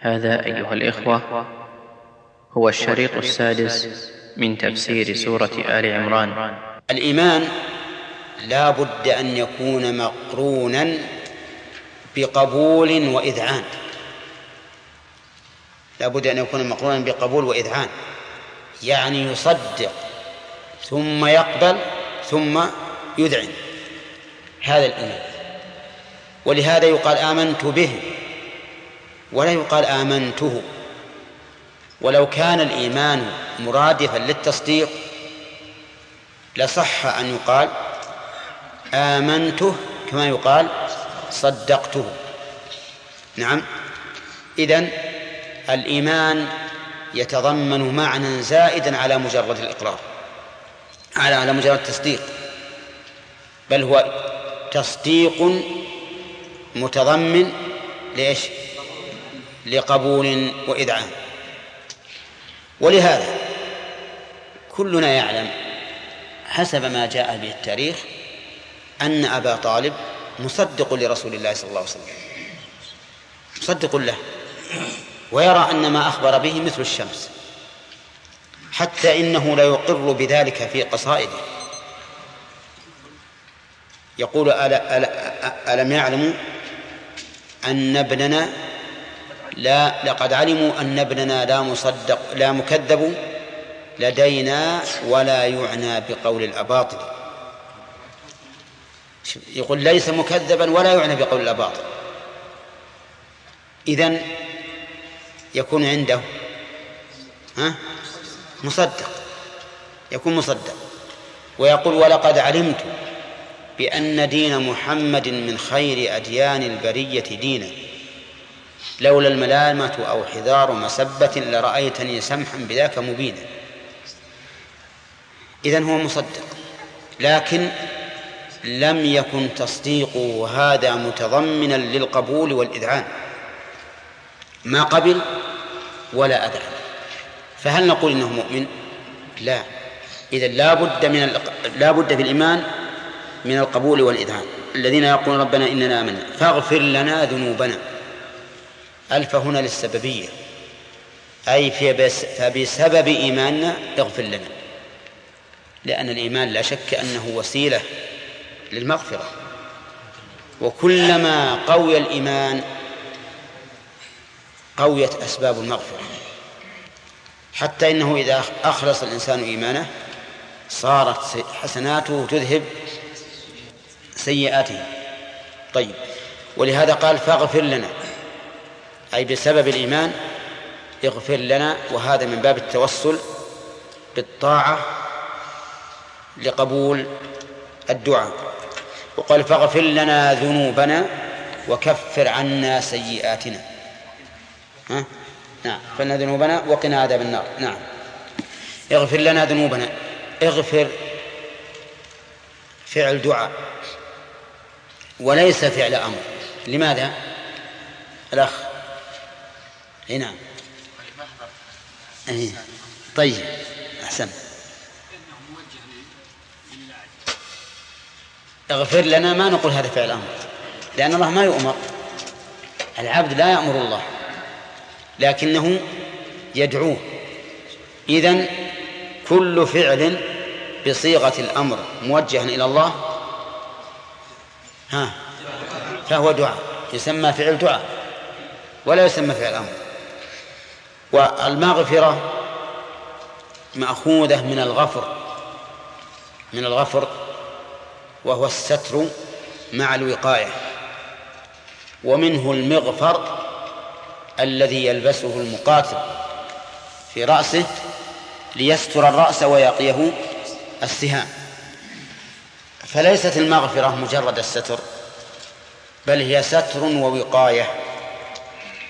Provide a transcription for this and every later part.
هذا أيها الإخوة هو الشريط السادس من تفسير سورة آل عمران. الإيمان لا بد أن يكون مقرونا بقبول وإذعان. لا بد أن يكون مقرونا بقبول وإذعان. يعني يصدق ثم يقبل ثم يذعن. هذا الإيمان. ولهذا يقال آمنت به. ولا يقال آمنته. ولو كان الإيمان مرادفا للتصديق لصح أن يقال آمنته كما يقال صدقته. نعم. إذن الإيمان يتضمن معنى زائدا على مجرد الإقرار على على مجرد التصديق. بل هو تصديق متضمن ليش؟ لقبول وإذعان ولهذا كلنا يعلم حسب ما جاء به التاريخ أن أبا طالب مصدق لرسول الله صلى الله عليه وسلم. مصدق له. ويرى أن ما أخبر به مثل الشمس. حتى إنه لا يقر بذلك في قصائده. يقول ألا ألا ألم يعلموا أن ابننا لا لقد علموا أن ابننا لا مصدق لا مكذب لدينا ولا يعنى بقول الأباطل. يقول ليس مكذبا ولا يعنى بقول الأباطل. إذن يكون عنده ها؟ مصدق يكون مصدق. ويقول ولقد علمت بأن دين محمد من خير أديان البرية دينا. لولا الملامة أو حذار مسبة لرأيتني سمحا بذاك مبينا إذن هو مصدق لكن لم يكن تصديقه هذا متضمنا للقبول والإذعان. ما قبل ولا أذعن فهل نقول إنه مؤمن؟ لا. إذا لا بد من لا بد في الإيمان من القبول والإذعان. الذين يقولون ربنا إننا آمنا فاغفر لنا ذنوبنا. ألف هنا للسببية. أي فبسبب إيماننا اغفر لنا. لأن الإيمان لا شك أنه وسيلة للمغفرة. وكلما قوي الإيمان قويت أسباب المغفرة. حتى إنه إذا أخلص الإنسان إيمانه صارت حسناته تذهب سيئاته. طيب ولهذا قال فاغفر لنا. أي بسبب الإيمان اغفر لنا وهذا من باب التوسل بالطاعة لقبول الدعاء. وقال فاغفر لنا ذنوبنا وكفر عنا سيئاتنا. ها؟ نعم. فلنا ذنوبنا وقنا عذاب النار. نعم. اغفر لنا ذنوبنا. اغفر فعل دعاء. وليس فعل أمر. لماذا؟ الأخ اي نعم. أي. طيب أحسن. اغفر لنا ما نقول هذا فعل أمر. لأن الله ما يؤمر. العبد لا يأمر الله لكنه يدعوه. إذن كل فعل بصيغة الأمر موجها إلى الله ها فهو دعاء يسمى فعل دعاء ولا يسمى فعل أمر. والمغفرة مأخوذة من الغفر من الغفر وهو الستر مع الوقاية. ومنه المغفر الذي يلبسه المقاتل في رأسه ليستر الرأس ويقيه السهام. فليست المغفرة مجرد الستر بل هي ستر ووقاية.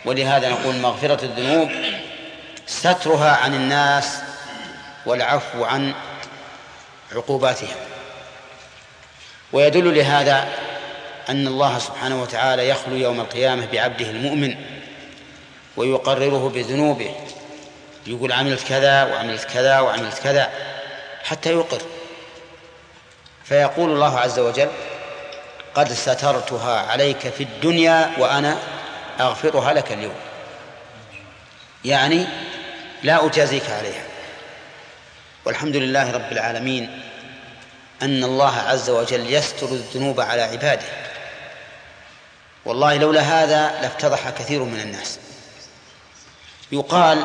ولهذا نقول مغفرة الذنوب سترها عن الناس والعفو عن عقوباتها ويدل لهذا أن الله سبحانه وتعالى يخلو يوم القيامة بعبده المؤمن ويقرره بذنوبه. يقول عملت كذا وعملت كذا وعملت كذا حتى يقر. فيقول الله عز وجل قد سترتها عليك في الدنيا وأنا أغفرها لك اليوم. يعني لا أجازيك عليها. والحمد لله رب العالمين أن الله عز وجل يستر الذنوب على عباده. والله لولا هذا لافتضح كثير من الناس. يقال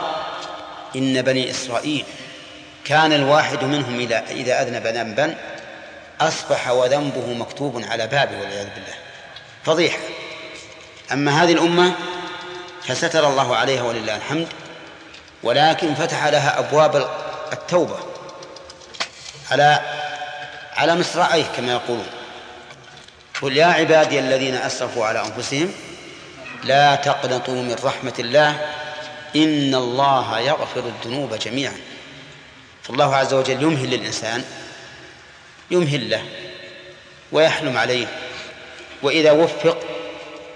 إن بني إسرائيل كان الواحد منهم إذا أذنب ذنبا أصبح وذنبه مكتوب على بابه والعياذ بالله. فضيحة. أما هذه الأمة فستر الله عليها ولله الحمد. ولكن فتح لها أبواب التوبة على على مصراعيه كما يقولون. قل يا عبادي الذين أسرفوا على أنفسهم لا تقنطوا من رحمة الله إن الله يغفر الذنوب جميعا. فالله عز وجل يمهل للإنسان يمهل له ويحلم عليه وإذا وفق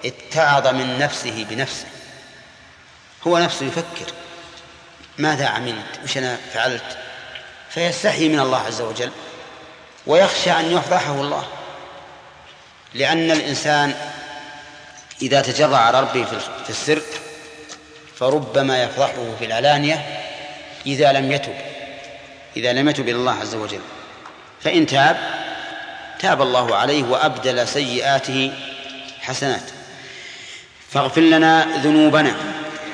اتعظ من نفسه بنفسه. هو نفسه يفكر. ماذا عملت؟ وش أنا فعلت؟ فيستحي من الله عز وجل ويخشى أن يفضحه الله. لأن الإنسان إذا تجرع على ربه في السر فربما يفضحه في العلانية إذا لم يتب إذا لم يتب إلى الله عز وجل. فإن تاب تاب الله عليه وأبدل سيئاته حسنات. فاغفر لنا ذنوبنا.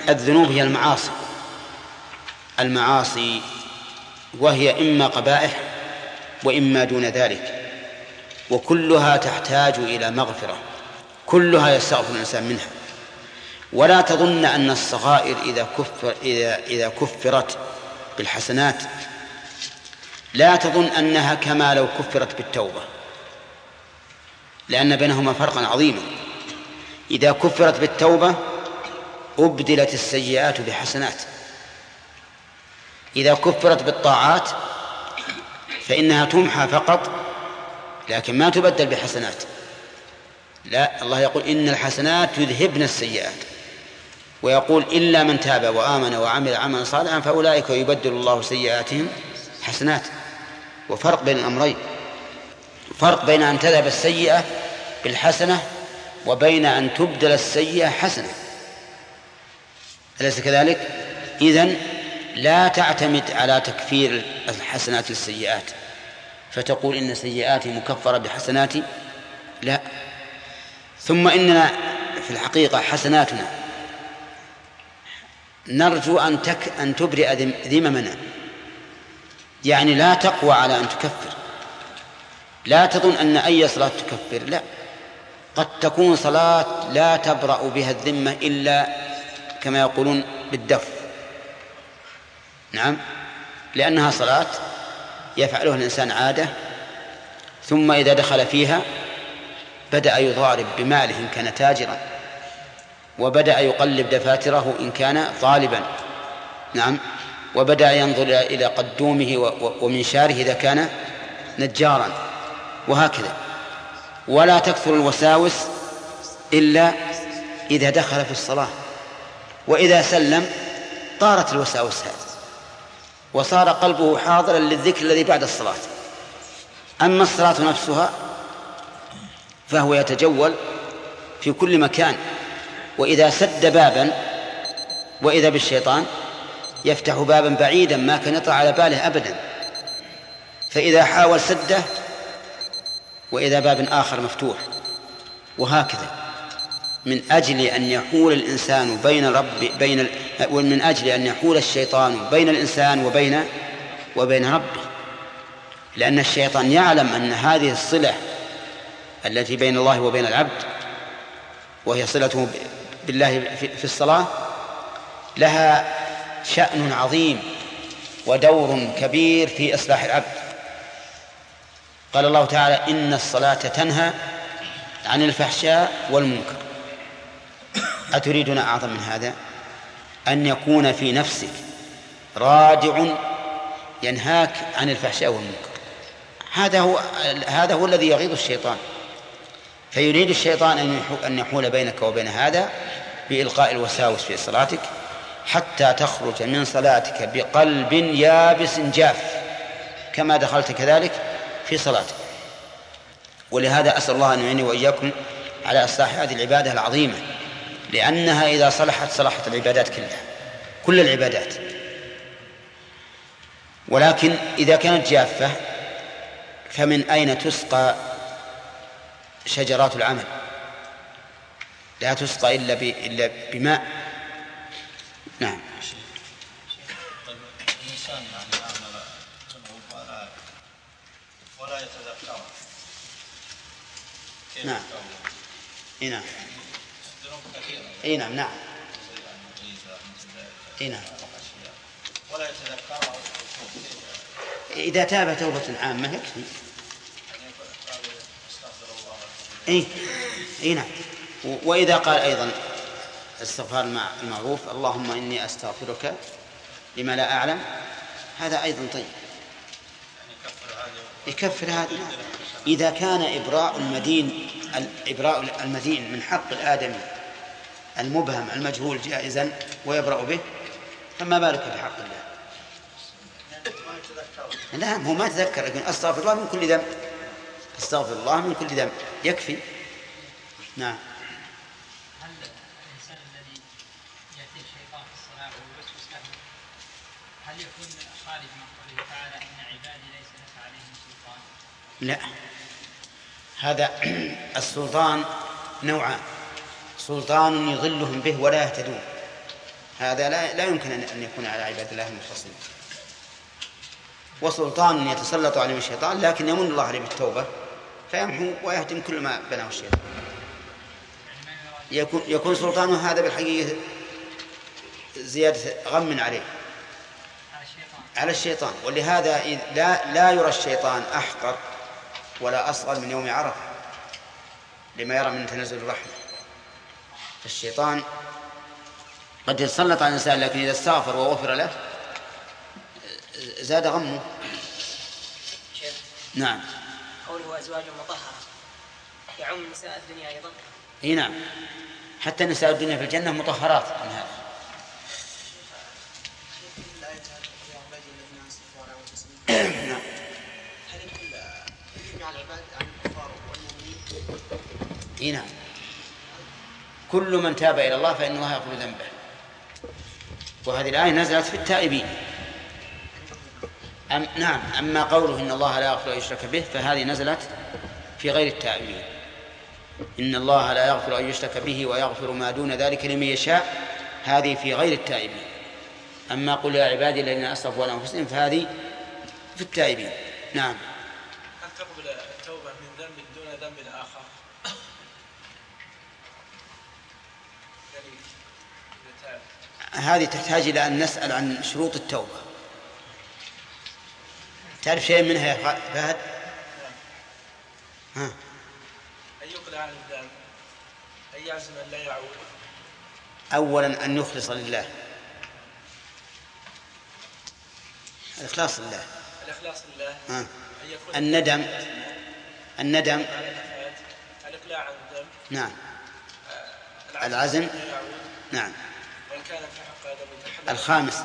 الذنوب هي المعاصي. المعاصي وهي إما قبائح وإما دون ذلك وكلها تحتاج إلى مغفرة كلها يستغفر الإنسان منها. ولا تظن أن الصغائر إذا كفر إذا إذا كفرت بالحسنات لا تظن أنها كما لو كفرت بالتوبة لأن بينهما فرقا عظيما. إذا كفرت بالتوبة أبدلت السيئات بحسنات. إذا كفرت بالطاعات فإنها تمحى فقط لكن ما تبدل بحسنات. لا الله يقول إن الحسنات يذهبن السيئات. ويقول إلا من تاب وآمن وعمل عملا صالحا فأولئك يبدل الله سيئاتهم حسنات. وفرق بين الأمرين. فرق بين أن تذهب السيئة بالحسنة وبين أن تبدل السيئة حسنة. أليس كذلك؟ إذن لا تعتمد على تكفير الحسنات للسيئات فتقول إن سيئاتي مكفرة بحسناتي؟ لا. ثم إننا في الحقيقة حسناتنا. نرجو أن تك أن تبرئ ذممنا. يعني لا تقوى على أن تكفر. لا تظن أن أي صلاة تكفر لا. قد تكون صلاة لا تبرأ بها الذمة إلا كما يقولون بالدف نعم. لأنها صلاة يفعلها الإنسان عادة ثم إذا دخل فيها بدأ يضارب بماله إن كان تاجرا وبدأ يقلب دفاتره إن كان طالبا. نعم. وبدأ ينظر إلى قدومه ومنشاره إذا كان نجارا. وهكذا. ولا تكثر الوساوس إلا إذا دخل في الصلاة. وإذا سلم طارت الوساوس هذه. وصار قلبه حاضرا للذكر الذي بعد الصلاة. أما الصلاة نفسها فهو يتجول في كل مكان وإذا سد بابا وإذا بالشيطان يفتح بابا بعيدا ما كان يطرأ على باله أبدا. فإذا حاول سده وإذا باب آخر مفتوح. وهكذا من أجل أن يحول الإنسان بين رب بين ومن أجل أن يحول الشيطان بين الإنسان وبين وبين ربه. لأن الشيطان يعلم أن هذه الصلة التي بين الله وبين العبد وهي صلته بالله في الصلاة لها شأن عظيم ودور كبير في إصلاح العبد. قال الله تعالى إن الصلاة تنهى عن الفحشاء والمنكر. أتريدون أعظم من هذا؟ أن يكون في نفسك رادع ينهاك عن الفحشاء والمنكر. هذا هو هذا هو الذي يغيظ الشيطان. فيريد الشيطان أن يحول بينك وبين هذا بإلقاء الوساوس في صلاتك حتى تخرج من صلاتك بقلب يابس جاف. كما دخلت كذلك في صلاتك. ولهذا أسأل الله أن يعيني وإياكم على إصلاح هذه العبادة العظيمة. لأنها إذا صلحت صلحت العبادات كلها كل العبادات. ولكن إذا كانت جافة فمن أين تسقى شجرات العمل؟ لا تسقى إلا إلا بماء. نعم. ولا نعم نعم. اي نعم نعم. اي نعم. ولا يتذكر إذا تاب توبة عامة يكفي. اي اي نعم. وإذا قال أيضا استغفار المعروف اللهم إني أستغفرك لما لا أعلم. هذا أيضا طيب. يكفر هذا. إذا كان إبراء المدين إبراء المدين من حق الآدمي المبهم المجهول جائزا ويبرأ به فما بالك بحق الله؟ لا هو ما تذكر لكن أستغفر الله من كل ذنب. أستغفر الله من كل ذنب. يكفي. نعم. هل الانسان الذي ياتي الشيطان في الصلاه ويوسوس له هل يكون خارج من قوله تعالى ان عبادي ليس لك عليهم سلطان؟ لا. هذا السلطان نوعان. سلطان يضلهم به ولا يهتدون. هذا لا لا يمكن ان يكون على عباد الله المخلصين وسلطان يتسلط عليهم الشيطان لكن يمن الله عليه بالتوبة فيمحو ويهدم كل ما بناه الشيطان. يكون يكون سلطانه هذا بالحقيقة زيادة غم عليه. على الشيطان. ولهذا لا لا يرى الشيطان أحقر ولا أصغر من يوم عرفة لما يرى من تنزل الرحمة. الشيطان قد يتسلط على الإنسان لكن إذا استغفر وغفر له زاد غمه. نعم. قوله أزواج مطهرة يعم نساء الدنيا أيضا؟ إي نعم. حتى نساء الدنيا في الجنة مطهرات من هذا. نعم إي نعم. كل من تاب إلى الله فان الله يغفر ذنبه. وهذه الآية نزلت في التائبين. أم نعم أما قوله إن الله لا يغفر أن يشرك به فهذه نزلت في غير التائبين. إن الله لا يغفر أن يشرك به ويغفر ما دون ذلك لمن يشاء هذه في غير التائبين. أما قل يا عبادي الذين أسرفوا على أنفسهم فهذه في التائبين. نعم هل تقبل التوبة من ذنب دون ذنب آخر؟ هذه تحتاج إلى أن نسأل عن شروط التوبة. تعرف شيء منها يا فهد؟ ها. عن الذنب أن يعزم أن لا يعود. أولا أن يخلص لله. الإخلاص لله. الإخلاص لله. أن الندم. الندم. الإقلاع عن الذنب. نعم. العزم نعم. وإن الخامس.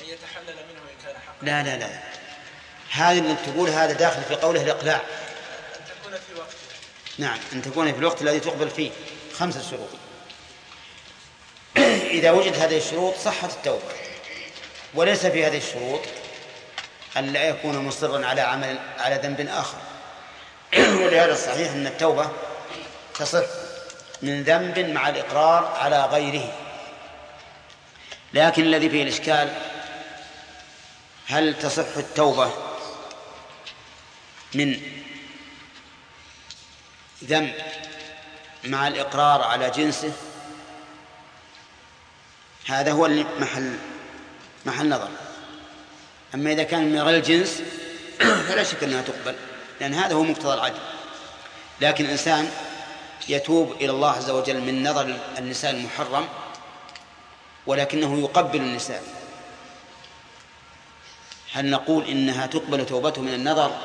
أن يتحلل منه إن كان حقا. لا لا لا. هذا اللي تقول هذا داخل في قوله الإقلاع. أن تكون في وقته. نعم أن تكون في الوقت الذي تقبل فيه. خمسة شروط. إذا وجد هذه الشروط صحت التوبة. وليس في هذه الشروط أن لا يكون مصرا على عمل على ذنب آخر. ولهذا الصحيح أن التوبة تصح من ذنب مع الإقرار على غيره. لكن الذي فيه الإشكال هل تصح التوبة من ذنب مع الإقرار على جنسه؟ هذا هو محل محل نظر. أما إذا كان من غير الجنس فلا شك أنها تقبل لأن هذا هو مقتضى العدل. لكن إنسان يتوب إلى الله عز وجل من نظر النساء المحرم ولكنه يقبل النساء. هل نقول إنها تقبل توبته من النظر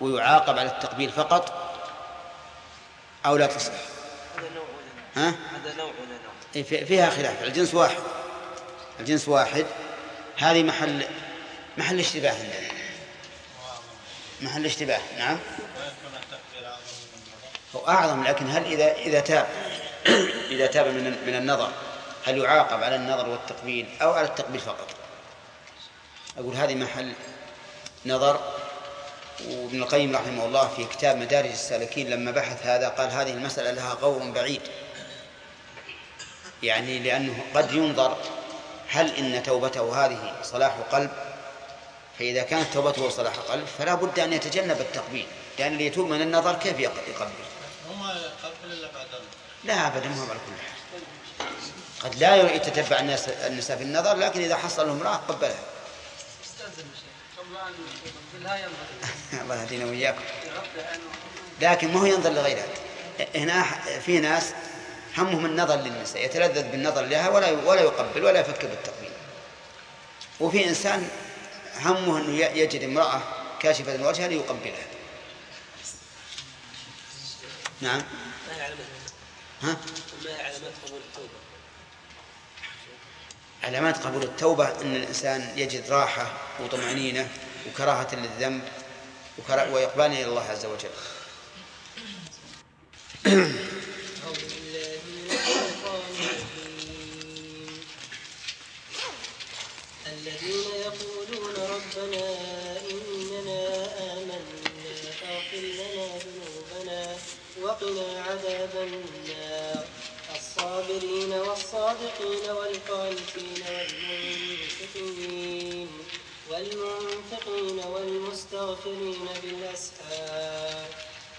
ويعاقب على التقبيل فقط؟ أو لا تصح؟ ها؟ هذا نوع نوع فيها خلاف. الجنس واحد. الجنس واحد. هذه محل محل اشتباه عندنا. محل اشتباه نعم. هو أعظم لكن هل إذا إذا تاب إذا تاب من من النظر هل يعاقب على النظر والتقبيل أو على التقبيل فقط؟ أقول هذه محل نظر وابن القيم رحمه الله في كتاب مدارج السالكين لما بحث هذا قال هذه المسألة لها غور بعيد. يعني لأنه قد ينظر هل إن توبته هذه صلاح قلب فإذا كانت توبته صلاح قلب فلا بد أن يتجنب التقبيل. لأن اللي يتوب من النظر كيف يقبل؟ هم قبل إلا بعد لا أبدا ما هو على كل حال. قد لا يتتبع الناس النساء في النظر لكن إذا حصل له امرأة قبلها الله يهدينا وإياكم. لكن ما هو ينظر لغيرها. هنا في ناس همهم النظر للنساء يتلذذ بالنظر لها ولا ولا يقبل ولا يفكر بالتقبيل. وفي إنسان همه أنه يجد امرأة كاشفة الوجه ليقبلها. نعم. ها؟ ما علامات قبول التوبه علامات قبول التوبة إن الإنسان يجد راحة وطمأنينة وكراهة للذنب وإقبال إلى الله عز وجل. الذين يقولون ربنا إننا آمنا فاغفر لنا ذنوبنا وقنا عذاب النار. الصابرين والصادقين والقانتين والمنفقين والمنفقين والمستغفرين بالأسحار.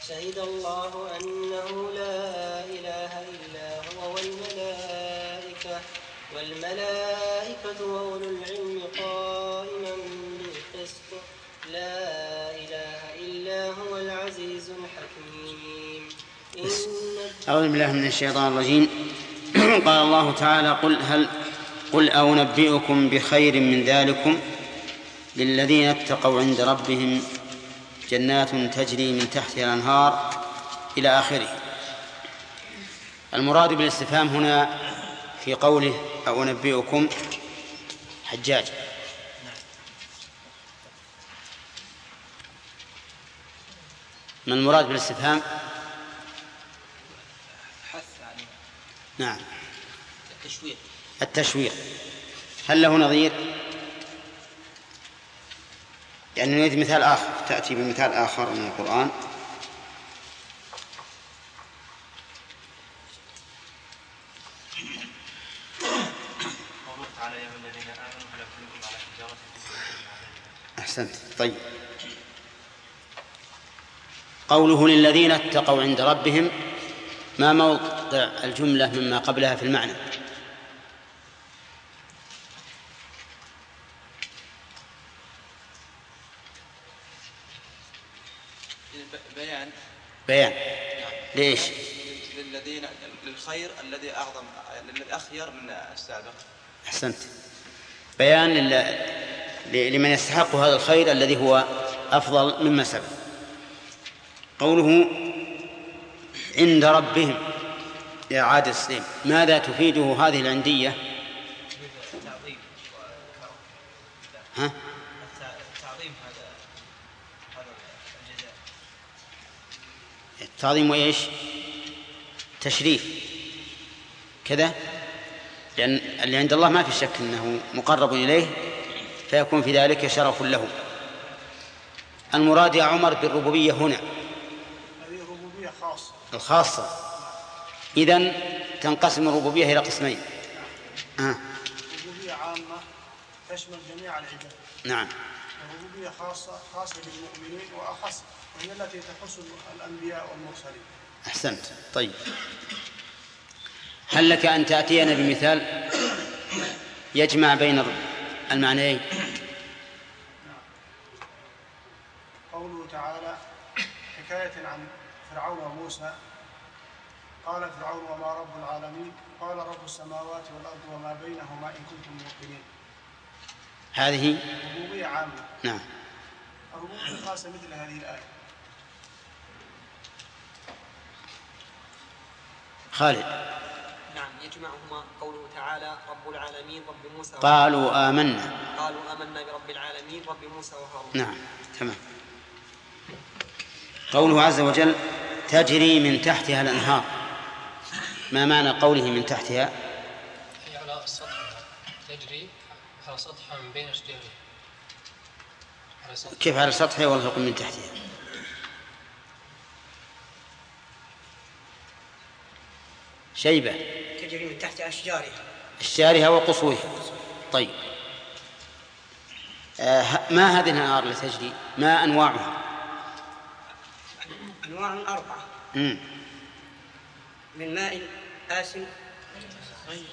شهد الله أنه لا إله إلا هو والملائكة والملائكة وأولو العلم قائما بالقسط. لا إله إلا هو العزيز الحكيم. أعوذ بالله من الشيطان الرجيم. قال الله تعالى قل هل قل أنبئكم بخير من ذلكم للذين اتقوا عند ربهم جنات تجري من تحتها الأنهار إلى آخره. المراد بالاستفهام هنا في قوله أو أنبئكم حجاج. ما المراد بالاستفهام؟ نعم. التشويق. التشويق. هل له نظير؟ يعني نريد مثال آخر تأتي بمثال آخر من القرآن. أحسنت. طيب. قوله للذين اتقوا عند ربهم ما موضع الجملة مما قبلها في المعنى. بيان. بيان. ليش؟ للذين للخير الذي أعظم الذي أخير من السابق. أحسنت. بيان لمن يستحق هذا الخير الذي هو أفضل مما سبق. قوله عند ربهم. يا عادل السليم ماذا تفيده هذه العندية؟ ها؟ تعظيم وإيش؟ تشريف. كذا؟ لأن اللي عند الله ما في شك أنه مقرب إليه فيكون في ذلك شرف له. المراد يا عمر بالربوبية هنا. هذه ربوبية خاصة. الخاصة. إذن تنقسم الربوبية إلى قسمين. آه. ربوبية عامة تشمل جميع العباد نعم. وربوبية خاصة خاصة بالمؤمنين وأخص وهي التي تخص الأنبياء والمرسلين. أحسنت. طيب. هل لك أن تأتينا بمثال يجمع بين المعنيين؟ قوله تعالى حكاية عن فرعون وموسى قال فرعون وما رب العالمين قال رب السماوات والأرض وما بينهما إن كنتم موقنين. هذه ربوبية عامة. نعم. الربوبية خاصة مثل هذه الآية. خالد. نعم يجمعهما قوله تعالى رب العالمين رب موسى قالوا آمنا. قالوا آمنا برب العالمين رب موسى وهارون. نعم تمام. قوله عز وجل تجري من تحتها الأنهار. ما معنى قوله من تحتها؟ تجري على سطح من بين أشجاره على كيف على سطحها والفوق من تحتها؟ شيبة. تجري من تحت أشجارها أشجارها وقصورها. طيب. آه ما هذه الأنهار التي تجري؟ ما أنواعها؟ أنواع أربعة. مم. من ماء آسن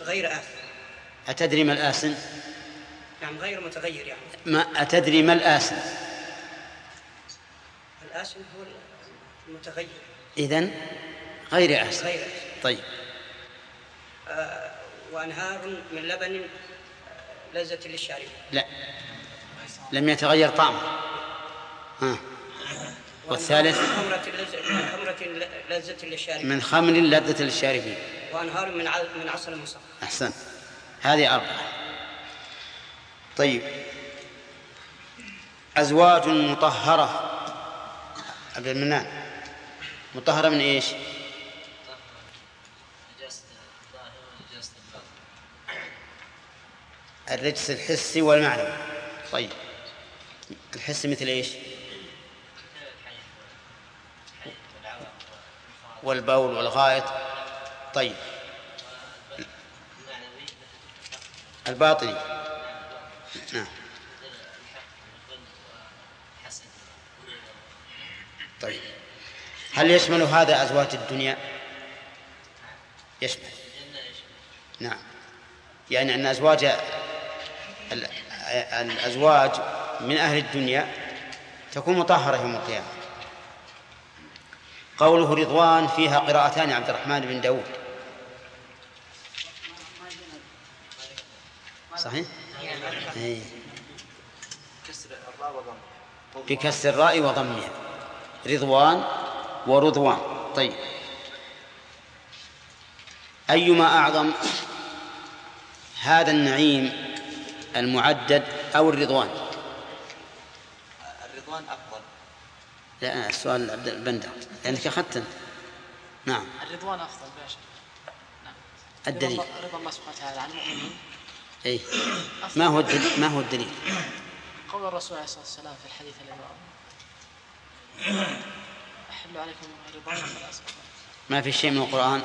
غير آسن. أتدري ما الآسن؟ نعم غير متغير يعني. ما أتدري ما الآسن؟ الآسن هو المتغير. إذن غير آسن. غير آسن. طيب. وأنهار من لبن لذة للشارب. لا. لم يتغير طعمه ها والثالث؟ من خمرة لذة للشارب. من خمر لذة للشاربين. وأنهار من من عسل مصفى أحسن. هذه أربعة. طيب. أزواج مطهرة. عبد المنان. مطهرة من إيش؟ الرجس الحسي والمعنوي طيب. الحسي مثل إيش؟ والبول والغائط. طيب. الباطني نعم. طيب. هل يشمل هذا أزواج الدنيا؟ يشمل. نعم. يعني أن أزواج ال- الأزواج من أهل الدنيا تكون مطهرة يوم القيامة. قوله رضوان فيها قراءتان عبد الرحمن بن داود. صحيح؟ كسر الراء وضم بكسر الراء وضمها رضوان ورضوان. طيب. أيما أعظم هذا النعيم المعدد أو الرضوان؟ الرضوان أفضل. لا السؤال عبد البندر. لأنك أخذت. أنت. نعم. الرضوان أفضل بلا شك الدليل. رضا الله- رضا الله سبحانه وتعالى عن المؤمنين. أي ما هو الدليل؟ ما هو الدليل؟ قول الرسول عليه الصلاة والسلام في الحديث الذي رواه. أحل عليكم رضوان فلا ما في شيء من القرآن؟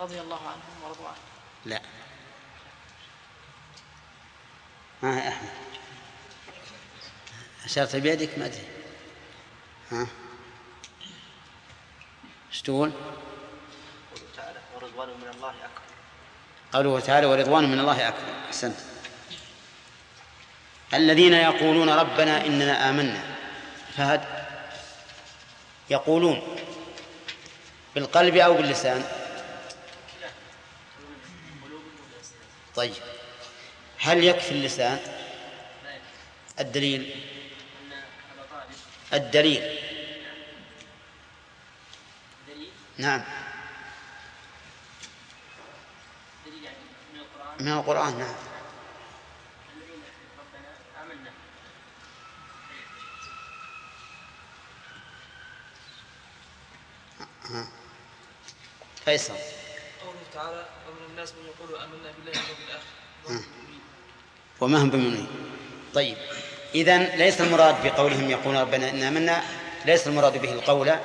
رضي الله عنهم ورضوا عنه. لا. ها يا أحمد؟ أشرت بيدك؟ ما أدري. ها؟ إيش تقول؟ قوله تعالى ورضوان من الله أكبر. قوله تعالى ورضوان من الله أكبر. أحسنت. الذين يقولون ربنا إننا آمنا. فهد. يقولون. بالقلب أو باللسان. طيب. هل يكفي اللسان؟ الدليل. الدليل. نعم. من القرآن نعم. فيصل. قوله تعالى ومن الناس من يقول آمنا بالله واليوم الآخر. وما هم بمؤمنين. طيب. إذا ليس المراد بقولهم يقولون ربنا إنا منا ليس المراد به القول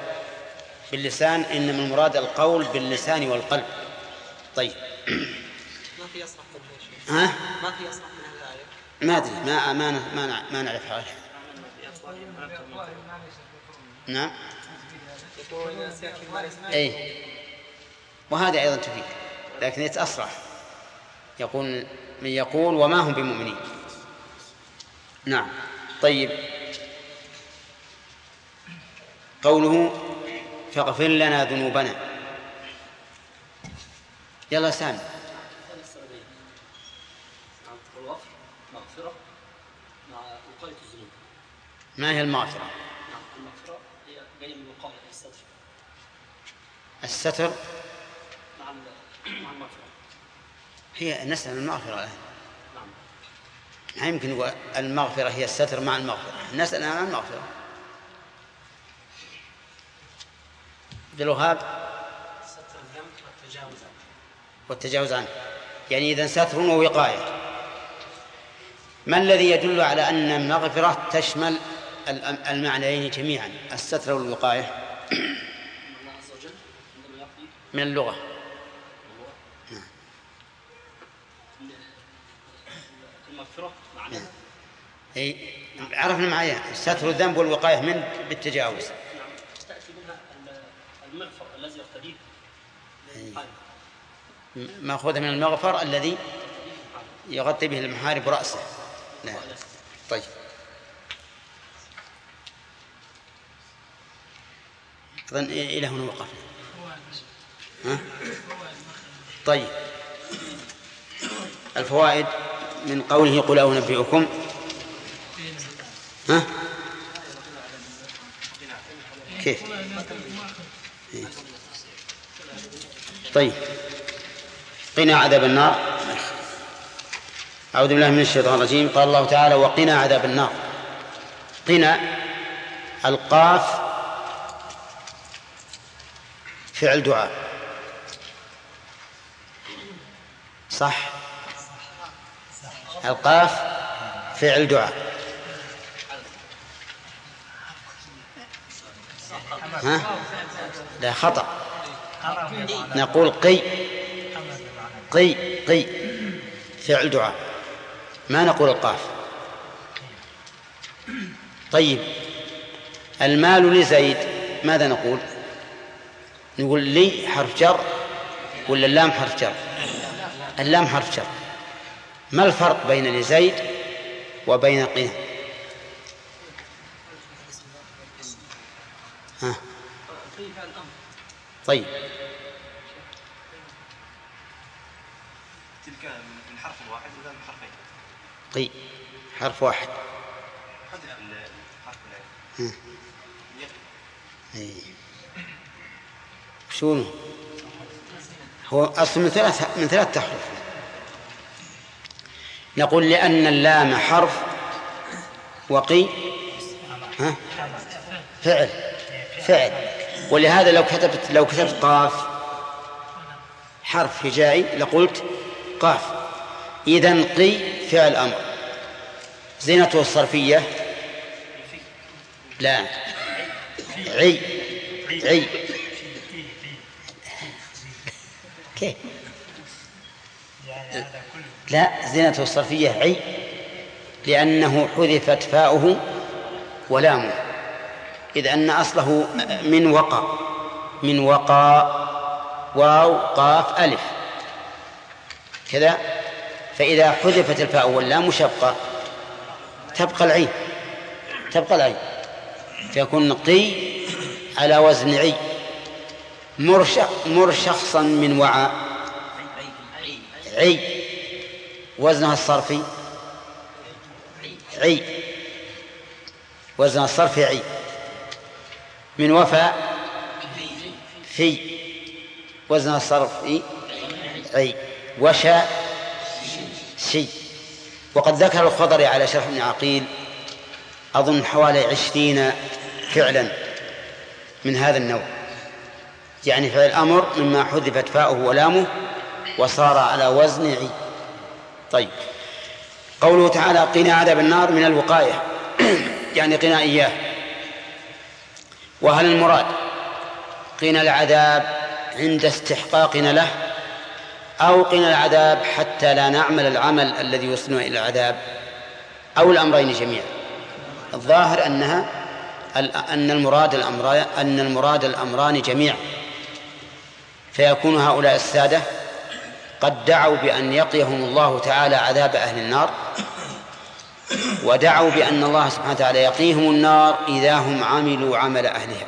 باللسان إنما المراد القول باللسان والقلب. طيب. في يصرف منها شيء ها؟ ما في يصرف من الآية ما أدري. ما ما ما, ما نعرف حاجة نعم. أي وهذا أيضا تفيد. لكن يتأسرع يقول من يقول وما هم بمؤمنين. نعم. طيب. قوله فاغفر لنا ذنوبنا. يلا سامي الوقف مغفرة مع وقاية الذنوب ما هي المغفرة المغفرة هي من وقاية الستر الستر؟ مع ال- مع المغفرة هي نسأل المغفرة الآن. نعم. ما يمكن نقول المغفرة هي الستر مع المغفرة. نسأل عن المغفرة. عبد الوهاب؟ ستر الذنب والتجاوز عنه. والتجاوز عنه. يعني إذا ستر ووقاية. ما الذي يدل على أن المغفرة تشمل المعنيين جميعا الستر والوقاية من اللغة. معناها أي عرفنا معايا ستر الذنب والوقاية منه بالتجاوز. نعم تأتي منها ال- المغفر الذي يقتضيه الحال. مأخوذة من المغفر الذي يغطي به المحارب رأسه. نعم. طيب. أظن إلى هنا وقفنا. ها؟ طيب. الفوائد من قوله قل أنبئكم. ها؟ كيف؟ طيب. قنا عذاب النار. أعوذ بالله من الشيطان الرجيم. قال الله تعالى وقنا عذاب النار. قنا القاف فعل دعاء. صح؟ القاف فعل دعاء. ها؟ لا خطأ. نقول قي. قي قي. فعل دعاء. ما نقول القاف؟ طيب. المال لزيد ماذا نقول؟ نقول لي حرف جر ولا اللام حرف جر؟ اللام حرف جر. ما الفرق بين لزيد وبين قنا ها. طيب. تلك من حرف واحد وذا من حرفين؟ قي حرف واحد. حذف الحرف العين. شنو هو أصل من ثلاث من ثلاث أحرف نقول لأن اللام حرف وقي. ها؟ فعل. فعل. ولهذا لو كتبت لو كتبت قاف حرف هجائي لقلت قاف. إذا قي فعل أمر. زينته الصرفية؟ لا. عي. عي. كيف لا زينته الصرفية عي لأنه حذفت فاؤه ولامه. إذ أن أصله من وقى من وقى واو قاف ألف. كذا. فإذا حذفت الفاء واللام شقة تبقى العين. تبقى العين. فيكون قي على وزن عي. مر مر شخصا من وعى عي وزنها الصرفي. عي وزنها الصرفي عي من وفى في. وزنها الصرفي عي وشى شي. وقد ذكر الخضري على شرح ابن عقيل أظن حوالي عشرين فعلا من هذا النوع. يعني فعل الأمر مما حذفت فاؤه ولامه وصار على وزن عي. طيب. قوله تعالى قنا عذاب النار من الوقاية. يعني قنا إياه. وهل المراد قنا العذاب عند استحقاقنا له أو قنا العذاب حتى لا نعمل العمل الذي يوصلنا إلى العذاب أو الأمرين جميعا؟ الظاهر أنها أن المراد الأمران أن المراد الأمران جميعا. فيكون هؤلاء السادة قد دعوا بأن يقيهم الله تعالى عذاب أهل النار ودعوا بأن الله سبحانه وتعالى يقيهم النار إذا هم عملوا عمل أهلها.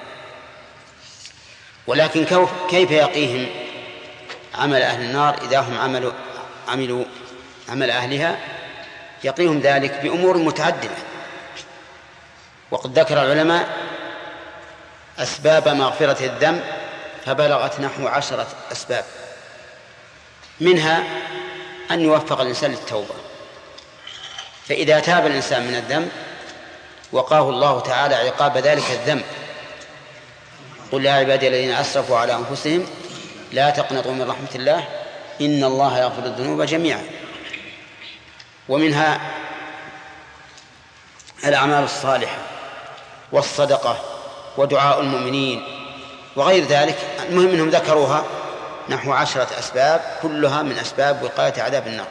ولكن كيف يقيهم عمل أهل النار إذا هم عملوا عملوا عمل أهلها؟ يقيهم ذلك بأمور متعددة. وقد ذكر العلماء أسباب مغفرة الذنب فبلغت نحو عشرة أسباب. منها أن يوفق الإنسان للتوبة. فإذا تاب الإنسان من الذنب وقاه الله تعالى عقاب ذلك الذنب قل يا عبادي الذين أسرفوا على أنفسهم لا تقنطوا من رحمة الله إن الله يغفر الذنوب جميعا. ومنها الأعمال الصالحة والصدقة ودعاء المؤمنين وغير ذلك المهم أنهم ذكروها نحو عشرة أسباب كلها من أسباب وقاية عذاب النار.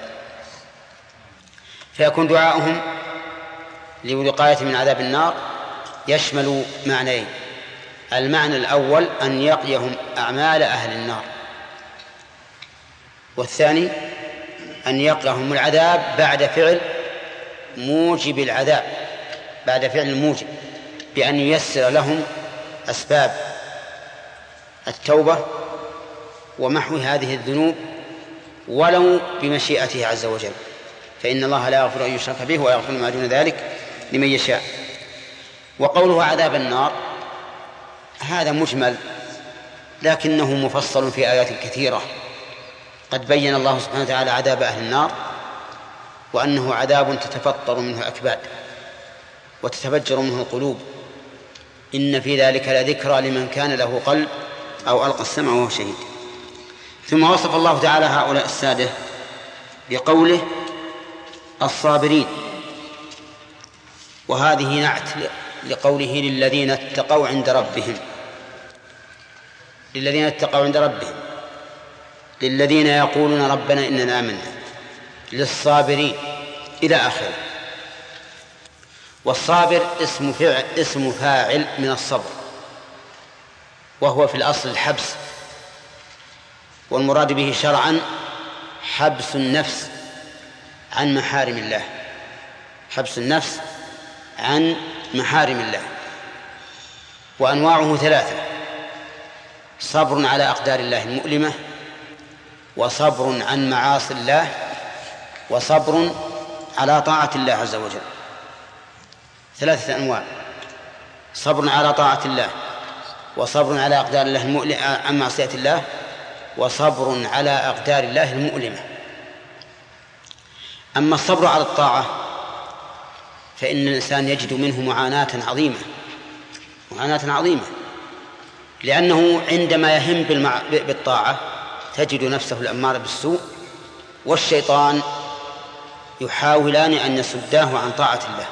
فيكون دعاؤهم لوقاية من عذاب النار يشمل معنيين. المعنى الأول أن يقيهم أعمال أهل النار. والثاني أن يقيهم العذاب بعد فعل موجب العذاب بعد فعل الموجب بأن ييسر لهم أسباب التوبة ومحو هذه الذنوب ولو بمشيئته عز وجل. فإن الله لا يغفر أن يشرك به ويغفر ما دون ذلك لمن يشاء. وقوله عذاب النار هذا مجمل لكنه مفصل في آيات كثيرة. قد بين الله سبحانه وتعالى عذاب أهل النار وأنه عذاب تتفطر منه أكباد وتتفجر منه القلوب. إن في ذلك لذكرى لمن كان له قلب أو ألقى السمع وهو شهيد. ثم وصف الله تعالى هؤلاء السادة بقوله الصابرين. وهذه نعت لقوله للذين اتقوا عند ربهم. للذين اتقوا عند ربهم. للذين يقولون ربنا إننا آمنا. للصابرين. إلى آخره. والصابر اسم فعل اسم فاعل من الصبر. وهو في الأصل الحبس. والمراد به شرعا حبس النفس عن محارم الله. حبس النفس عن محارم الله. وأنواعه ثلاثة صبر على أقدار الله المؤلمة وصبر عن معاصي الله وصبر على طاعة الله عز وجل. ثلاثة أنواع صبر على طاعة الله وصبر على أقدار الله المؤلمة عن معصية الله. وصبر على أقدار الله المؤلمة. أما الصبر على الطاعة فإن الإنسان يجد منه معاناة عظيمة. معاناة عظيمة. لأنه عندما يهم بالطاعة تجد نفسه الأمارة بالسوء والشيطان يحاولان أن يصداه عن طاعة الله.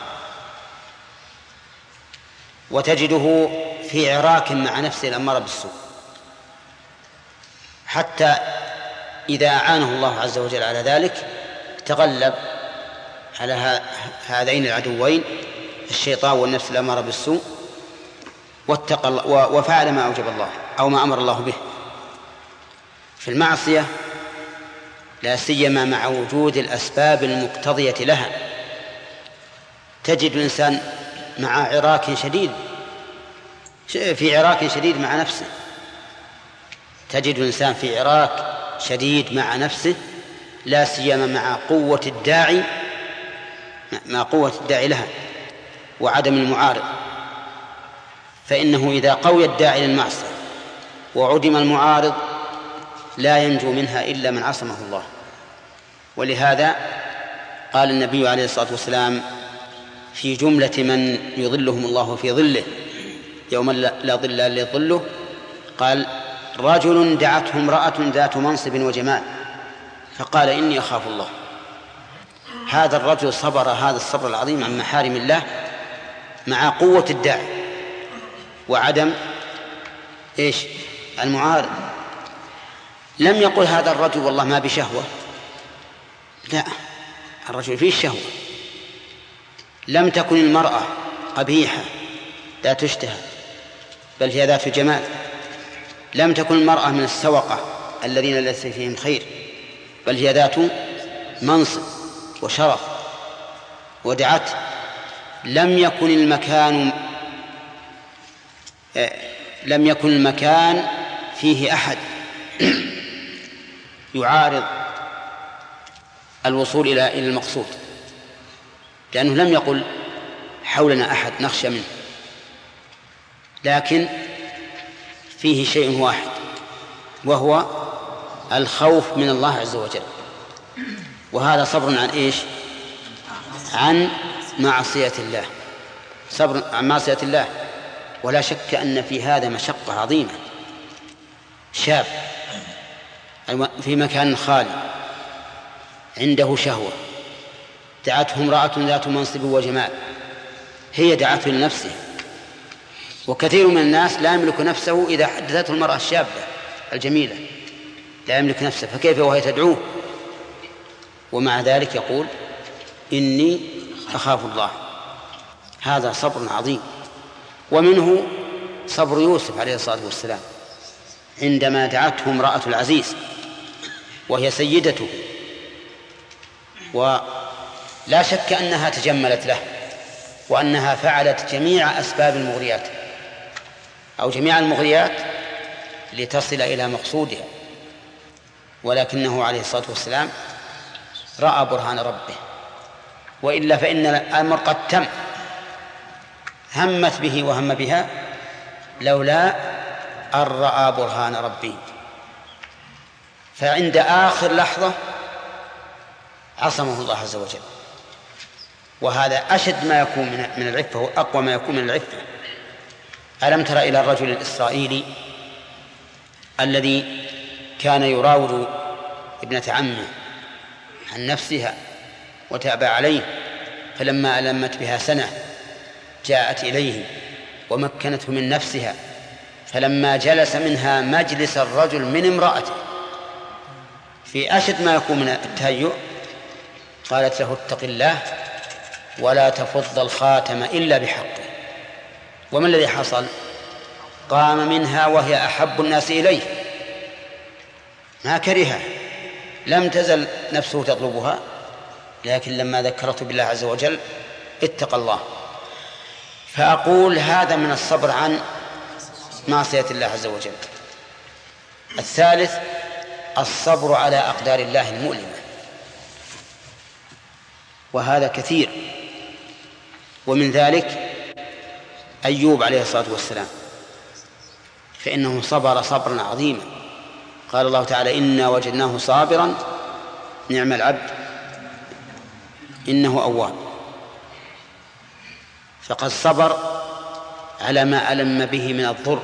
وتجده في عراك مع نفسه الأمارة بالسوء. حتى إذا أعانه الله عز وجل على ذلك تغلب على هذين العدوين الشيطان والنفس الأمارة بالسوء واتقى وفعل ما أوجب الله أو ما أمر الله به. في المعصية لا سيما مع وجود الأسباب المقتضية لها. تجد الإنسان مع عراك شديد. في عراك شديد مع نفسه. تجد الإنسان في عراك شديد مع نفسه لا سيما مع قوة الداعي مع قوة الداعي لها وعدم المعارض. فإنه إذا قوي الداعي للمعصية وعدم المعارض لا ينجو منها إلا من عصمه الله. ولهذا قال النبي عليه الصلاة والسلام في جملة من يظلهم الله في ظله يوم لا ظل إلا ظله قال رجل دعته امرأة ذات منصب وجمال فقال إني أخاف الله. هذا الرجل صبر هذا الصبر العظيم عن محارم الله مع قوة الداعي وعدم إيش؟ المعارض. لم يقل هذا الرجل والله ما بشهوة. لا الرجل فيه شهوة. لم تكن المرأة قبيحة لا تشتهى. بل هي ذات جمال لم تكن المرأة من السوقة الذين ليس فيهم خير بل هي ذات منصب وشرف ودعت. لم يكن المكان لم يكن المكان فيه أحد يعارض الوصول إلى إلى المقصود لأنه لم يقل حولنا أحد نخشى منه. لكن فيه شيء واحد وهو الخوف من الله عز وجل. وهذا صبر عن إيش؟ عن معصية الله. صبر عن معصية الله. ولا شك أن في هذا مشقة عظيمة. شاب في مكان خالي عنده شهوة. دعته امرأة ذات منصب وجمال. هي دعته لنفسه. وكثير من الناس لا يملك نفسه إذا حدثته المرأة الشابة الجميلة. لا يملك نفسه فكيف وهي تدعوه؟ ومع ذلك يقول إني أخاف الله. هذا صبر عظيم. ومنه صبر يوسف عليه الصلاة والسلام. عندما دعته امرأة العزيز وهي سيدته ولا شك أنها تجملت له وأنها فعلت جميع أسباب المغريات. أو جميع المغريات لتصل إلى مقصودها ولكنه عليه الصلاة والسلام رأى برهان ربه. وإلا فإن الأمر قد تم. همت به وهم بها لولا أن رأى برهان ربه. فعند آخر لحظة عصمه الله عز وجل. وهذا أشد ما يكون من العفة وأقوى ما يكون من العفة. ألم تر إلى الرجل الإسرائيلي الذي كان يراود ابنة عمه عن نفسها وتابع عليه فلما ألمت بها سنة جاءت إليه ومكنته من نفسها فلما جلس منها مجلس الرجل من امرأته. في أشد ما يكون من التهيؤ قالت له اتق الله ولا تفض الخاتم إلا بحقه. وما الذي حصل؟ قام منها وهي أحب الناس إليه. ما كرهها. لم تزل نفسه تطلبها لكن لما ذكرته بالله عز وجل اتقى الله. فأقول هذا من الصبر عن معصية الله عز وجل. الثالث الصبر على أقدار الله المؤلمة. وهذا كثير. ومن ذلك أيوب عليه الصلاة والسلام فإنه صبر صبرا عظيما. قال الله تعالى إنا وجدناه صابرا نعم العبد إنه أواب. فقد صبر على ما ألم به من الضر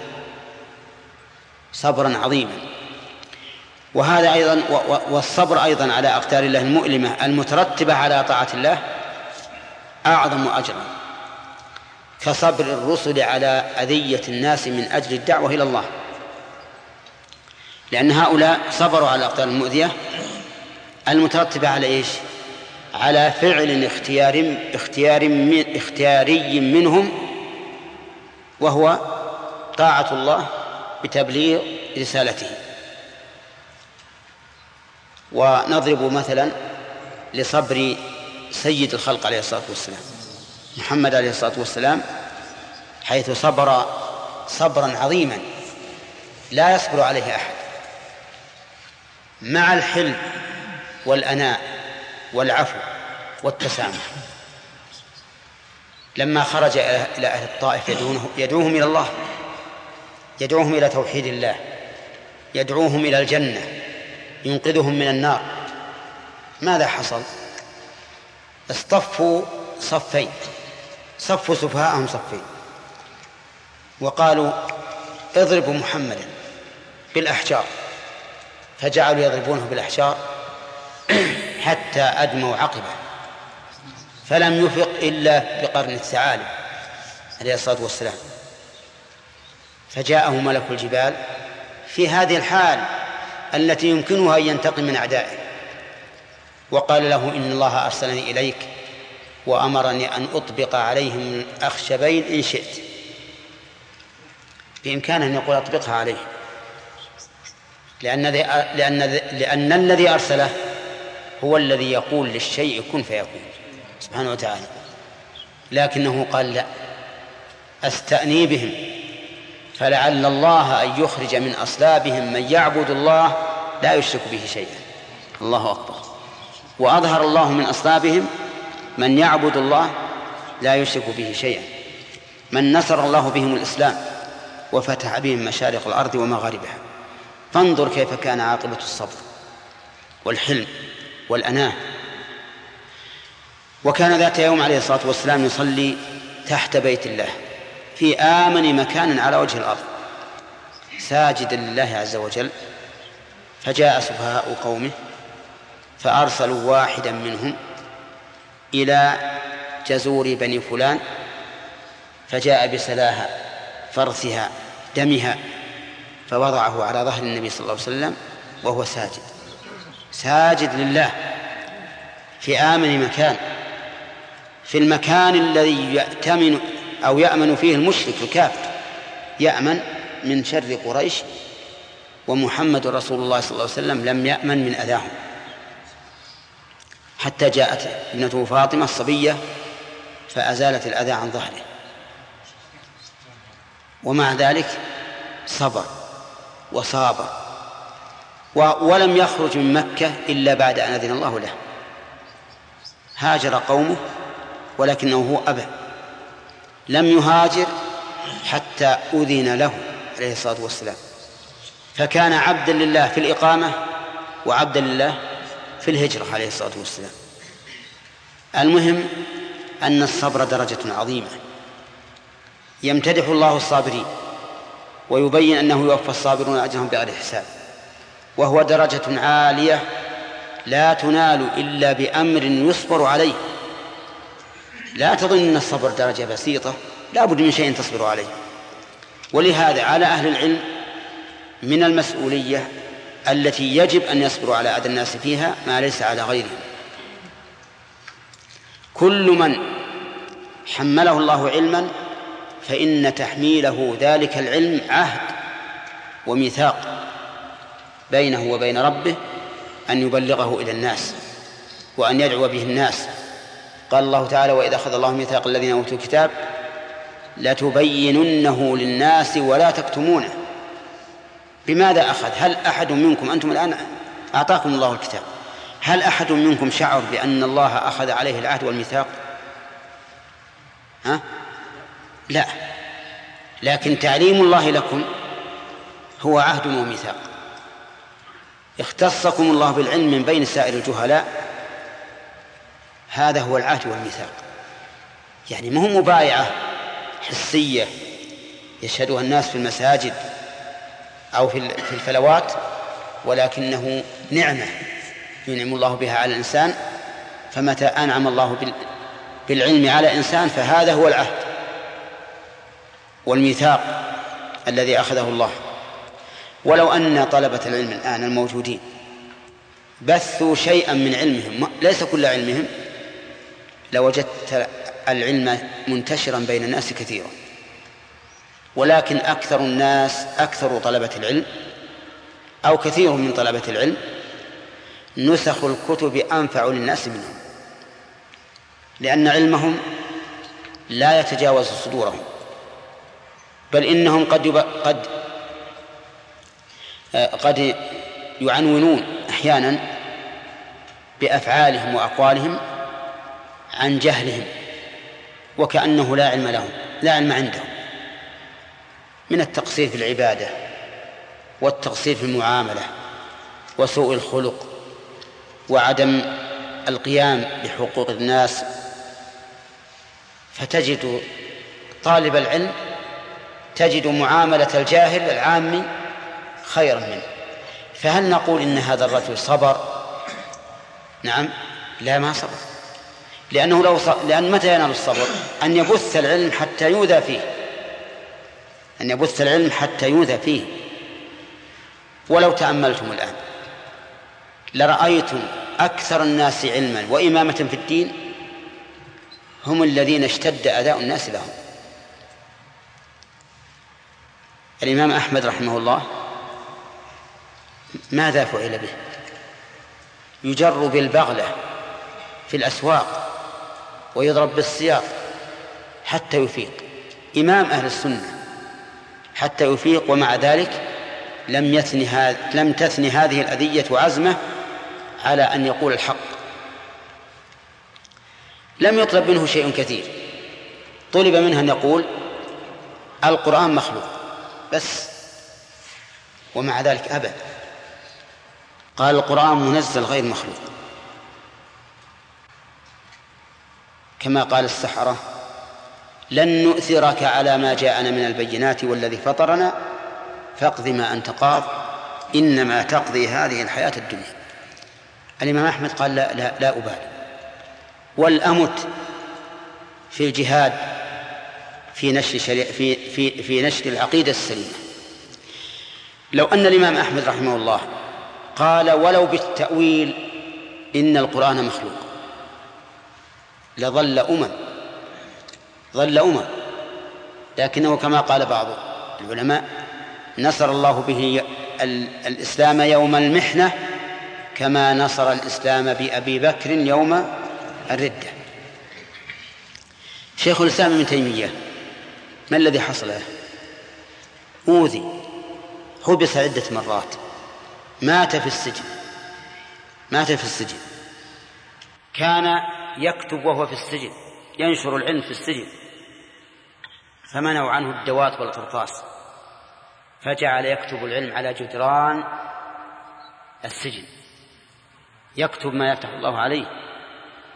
صبرا عظيما. وهذا أيضا والصبر أيضا على أقدار الله المؤلمة المترتبة على طاعة الله أعظم أجرا. كصبر الرسل على أذية الناس من أجل الدعوة إلى الله. لأن هؤلاء صبروا على الأقدار المؤذية المترتبة على إيش؟ على فعل اختيار اختيار من اختياري منهم وهو طاعة الله بتبليغ رسالته. ونضرب مثلا لصبر سيد الخلق عليه الصلاة والسلام. محمد عليه الصلاة والسلام حيث صبر صبرا عظيما لا يصبر عليه أحد. مع الحلم والأناء والعفو والتسامح. لما خرج إلى أهل الطائف يدعونه يدعوهم إلى الله. يدعوهم إلى توحيد الله. يدعوهم إلى الجنة. ينقذهم من النار. ماذا حصل؟ اصطفوا صفين. صفوا سفهاءهم صفين. وقالوا اضربوا محمدا بالأحجار. فجعلوا يضربونه بالأحجار حتى أدموا عقبه. فلم يفق إلا بقرن الثعالب عليه الصلاة والسلام. فجاءه ملك الجبال في هذه الحال التي يمكنها أن ينتقم من أعدائه. وقال له إن الله أرسلني إليك وأمرني أن أطبق عليهم الأخشبين إن شئت. بإمكانه أن يقول أطبقها عليه. لأن لأن لأن الذي أرسله هو الذي يقول للشيء كن فيكون. سبحانه وتعالى. لكنه قال لا. أستأني بهم. فلعل الله أن يخرج من أصلابهم من يعبد الله لا يشرك به شيئا. الله أكبر. وأظهر الله من أصلابهم من يعبد الله لا يشرك به شيئا. من نصر الله بهم الإسلام وفتح بهم مشارق الأرض ومغاربها. فانظر كيف كان عاقبة الصبر والحلم والأناة. وكان ذات يوم عليه الصلاة والسلام يصلي تحت بيت الله في آمن مكان على وجه الأرض ساجدا لله عز وجل. فجاء سفهاء قومه فأرسلوا واحدا منهم إلى جزور بني فلان فجاء بسلاها فرثها دمها فوضعه على ظهر النبي صلى الله عليه وسلم وهو ساجد. ساجد لله في آمن مكان في المكان الذي يأتمن أو يأمن فيه المشرك الكافر. يأمن من شر قريش ومحمد رسول الله صلى الله عليه وسلم لم يأمن من أذاهم. حتى جاءت ابنته فاطمة الصبية فأزالت الأذى عن ظهره. ومع ذلك صبر وصابر ولم يخرج من مكة إلا بعد أن أذن الله له. هاجر قومه ولكنه هو أبى. لم يهاجر حتى أذن له عليه الصلاة والسلام. فكان عبدا لله في الإقامة وعبدا لله في الهجرة عليه الصلاة والسلام. المهم أن الصبر درجة عظيمة. يمتدح الله الصابرين ويبين أنه يوفى الصابرون أجرهم بغير حساب. وهو درجة عالية لا تنال إلا بأمر يصبر عليه. لا تظن أن الصبر درجة بسيطة. لا بد من شيء تصبر عليه. ولهذا على أهل العلم من المسؤولية التي يجب أن يصبروا على أذى الناس فيها ما ليس على غيرهم. كل من حمله الله علما فإن تحميله ذلك العلم عهد وميثاق بينه وبين ربه أن يبلغه إلى الناس وأن يدعو به الناس. قال الله تعالى وإذا أخذ الله ميثاق الذين أوتوا الكتاب لتبيننه للناس ولا تكتمونه. بماذا أخذ؟ هل أحد منكم أنتم الآن أعطاكم الله الكتاب هل أحد منكم شعر بأن الله أخذ عليه العهد والميثاق؟ ها؟ لا. لكن تعليم الله لكم هو عهد وميثاق. اختصكم الله بالعلم من بين سائر الجهلاء هذا هو العهد والميثاق. يعني ما هو مبايعة حسية يشهدها الناس في المساجد أو في الفلوات ولكنه نعمة ينعم الله بها على الإنسان. فمتى أنعم الله بالعلم على إنسان فهذا هو العهد والميثاق الذي أخذه الله. ولو أن طلبة العلم الآن الموجودين بثوا شيئا من علمهم ليس كل علمهم لوجدت العلم منتشرا بين الناس كثيرا. ولكن أكثر الناس أكثر طلبة العلم أو كثير من طلبة العلم نسخ الكتب أنفع للناس منهم لأن علمهم لا يتجاوز صدورهم بل إنهم قد يب... قد آه، قد يعنونون أحيانا بأفعالهم وأقوالهم عن جهلهم وكأنه لا علم لهم لا علم عندهم. من التقصير في العبادة والتقصير في المعاملة وسوء الخلق وعدم القيام بحقوق الناس. فتجد طالب العلم تجد معاملة الجاهل العامي خيرا منه. فهل نقول إن هذا الرجل صبر؟ نعم لا ما صبر. لأنه لو ص... لأن متى ينال الصبر؟ أن يبث العلم حتى يؤذى فيه. أن يبث العلم حتى يؤذى فيه. ولو تأملتم الآن لرأيتم أكثر الناس علما وإمامة في الدين؟ هم الذين اشتد أداء الناس لهم. الإمام أحمد رحمه الله ماذا فعل به؟ يجر بالبغلة في الأسواق ويضرب بالسياط حتى يفيق. إمام أهل السنة حتى يفيق ومع ذلك لم يثني هذا لم تثني هذه الأذية عزمه على أن يقول الحق. لم يطلب منه شيء كثير. طلب منه أن يقول القرآن مخلوق بس ومع ذلك أبى قال القرآن منزل غير مخلوق. كما قال السحرة لن نؤثرك على ما جاءنا من البينات والذي فطرنا. فاقض ما أنت قاض إنما تقضي هذه الحياة الدنيا. الإمام أحمد قال لا لا, لا أبالي. والأمت في الجهاد في نشر في في في نشر العقيدة السليمة. لو أن الإمام أحمد رحمه الله قال ولو بالتأويل إن القرآن مخلوق لظل أمم ظل أمم لكنه كما قال بعض العلماء نصر الله به الإسلام يوم المحنة كما نصر الإسلام بأبي بكر يوم الردة. شيخ الإسلام ابن تيمية ما الذي حصل؟ له أوذي حبس عدة مرات مات في السجن مات في السجن. كان يكتب وهو في السجن ينشر العلم في السجن. فمنعوا عنه الدوات والقرطاس. فجعل يكتب العلم على جدران السجن. يكتب ما يفتح الله عليه.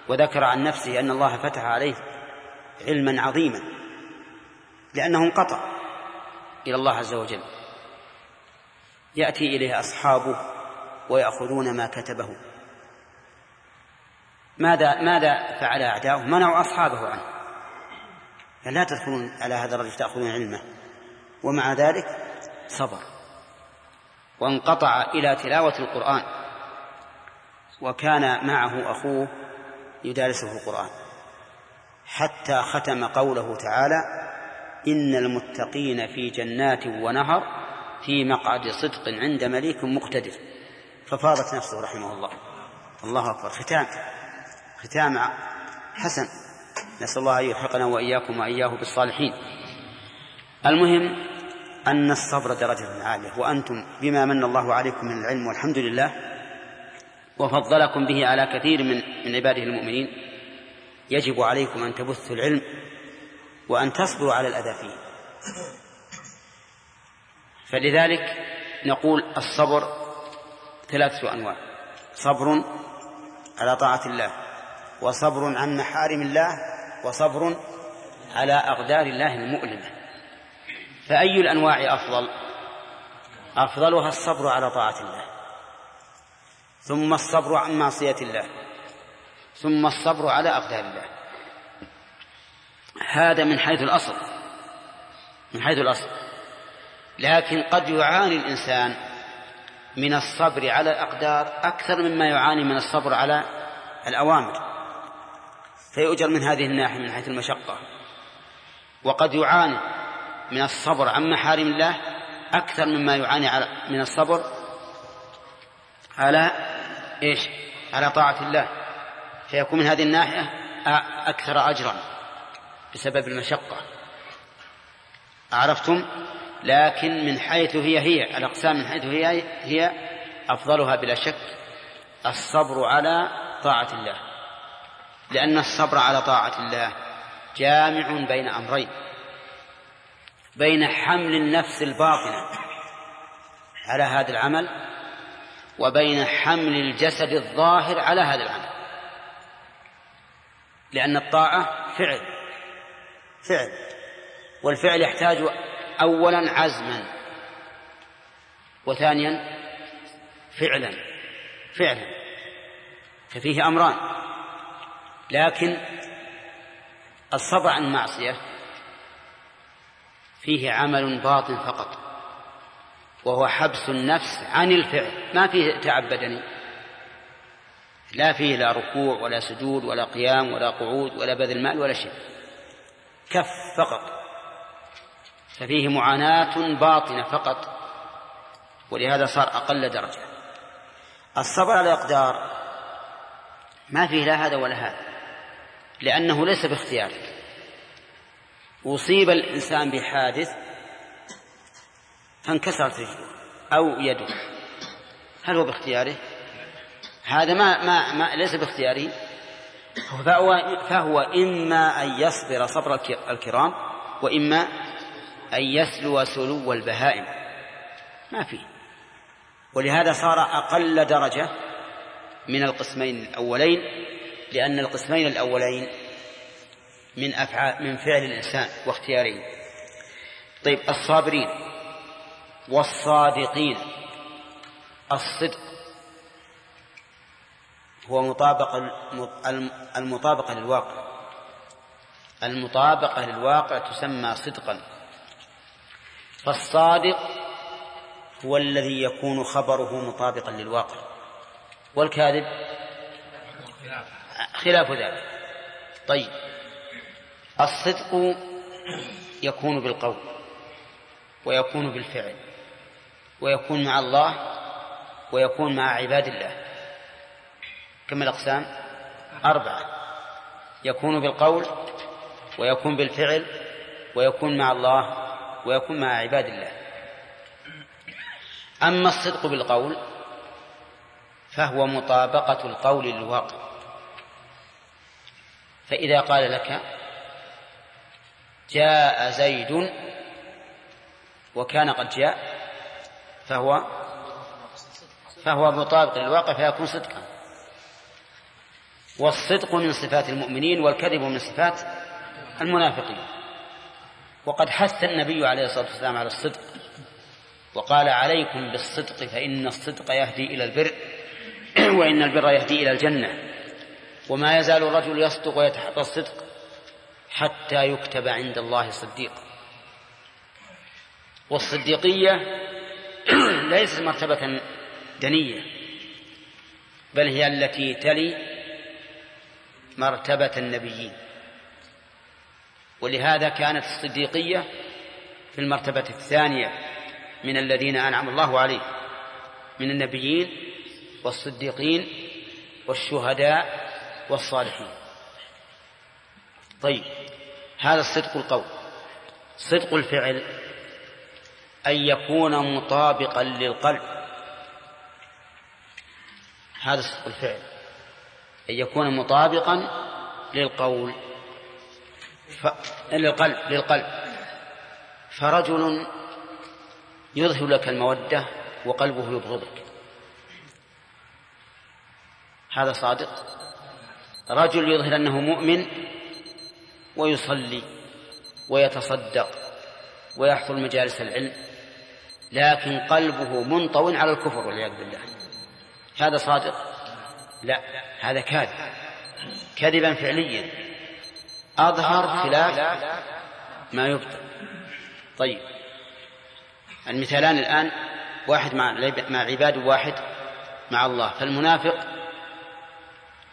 وذكر عن نفسه أن الله فتح عليه علما عظيما لأنه انقطع إلى الله عز وجل. يأتي إليه أصحابه ويأخذون ما كتبه. ماذا ماذا فعل أعداؤه؟ منعوا أصحابه عنه. لا تدخلون على هذا الرجل تأخذون علمه. ومع ذلك صبر. وانقطع إلى تلاوة القرآن. وكان معه أخوه يدارسه القرآن. حتى ختم قوله تعالى إن المتقين في جنات ونهر في مقعد صدق عند مليك مقتدر. ففاضت نفسه رحمه الله. الله أكبر. ختام. ختام حسن. نسأل الله أن يلحقنا وإياكم وإياه بالصالحين. المهم أن الصبر درجة عالية وأنتم بما من الله عليكم من العلم والحمد لله وفضلكم به على كثير من من عباده المؤمنين يجب عليكم أن تبثوا العلم وأن تصبروا على الأذى فيه فلذلك نقول الصبر ثلاثة أنواع صبر على طاعة الله وصبر عن محارم الله وصبر على أقدار الله المؤلمة. فأي الأنواع أفضل؟ أفضلها الصبر على طاعة الله. ثم الصبر عن معصية الله. ثم الصبر على أقدار الله. هذا من حيث الأصل. من حيث الأصل. لكن قد يعاني الإنسان من الصبر على الأقدار أكثر مما يعاني من الصبر على الأوامر. فيؤجر من هذه الناحية من حيث المشقة. وقد يعاني من الصبر عن محارم الله أكثر مما يعاني من الصبر على إيش؟ على طاعة الله. فيكون من هذه الناحية أكثر أجرا بسبب المشقة. عرفتم؟ لكن من حيث هي هي الأقسام من حيث هي هي أفضلها بلا شك الصبر على طاعة الله. لأن الصبر على طاعة الله جامع بين أمرين. بين حمل النفس الباطنة على هذا العمل وبين حمل الجسد الظاهر على هذا العمل. لأن الطاعة فعل فعل. والفعل يحتاج أولا عزما وثانيا فعلا فعلا. ففيه أمران. لكن الصبر عن المعصية فيه عمل باطن فقط وهو حبس النفس عن الفعل. ما فيه تعب بدني لا فيه لا ركوع ولا سجود ولا قيام ولا قعود ولا بذل مال ولا شيء كف فقط. ففيه معاناة باطنة فقط ولهذا صار أقل درجة. الصبر على الأقدار ما فيه لا هذا ولا هذا. لأنه ليس باختيارك أصيب الإنسان بحادث فانكسرت رجله أو يده. هل هو باختياره؟ هذا ما ما, ما ليس باختياره. فهو, فهو إما أن يصبر صبر الكرام وإما أن يسلو سلو البهائم. ما فيه ولهذا صار أقل درجة من القسمين الأولين لأن القسمين الأولين من أفعال من فعل الإنسان واختياره طيب الصابرين والصادقين. الصدق هو مطابقة المطابقة للواقع. المطابقة للواقع تسمى صدقا. فالصادق هو الذي يكون خبره مطابقا للواقع. والكاذب؟ خلاف ذلك. طيب. الصدق يكون بالقول ويكون بالفعل ويكون مع الله ويكون مع عباد الله. كم الأقسام؟ أربعة. يكون بالقول ويكون بالفعل ويكون مع الله ويكون مع عباد الله. أما الصدق بالقول فهو مطابقة القول للواقع فإذا قال لك جاء زيد وكان قد جاء فهو فهو مطابق للواقع فيكون صدقا. والصدق من صفات المؤمنين والكذب من صفات المنافقين. وقد حث النبي عليه الصلاة والسلام على الصدق وقال عليكم بالصدق فإن الصدق يهدي إلى البر وإن البر يهدي إلى الجنة. وما يزال الرجل يصدق ويتحرى الصدق حتى يكتب عند الله صديقا والصديقية ليست مرتبة دنية بل هي التي تلي مرتبة النبيين. ولهذا كانت الصديقية في المرتبة الثانية من الذين أنعم الله عليهم من النبيين والصديقين والشهداء والصالحين. طيب هذا الصدق القول. صدق الفعل أن يكون مطابقا للقلب. هذا صدق الفعل. أن يكون مطابقا للقول. ف... للقلب للقلب. فرجل يظهر لك المودة وقلبه يبغضك. هذا صادق؟ رجل يظهر أنه مؤمن ويصلي ويتصدق ويحضر مجالس العلم لكن قلبه منطو على الكفر والعياذ بالله. هذا صادق؟ لا هذا كاذب. كذبا فعليا. أظهر خلاف ما يبطل. طيب المثالان الآن واحد مع مع عباد واحد مع الله. فالمنافق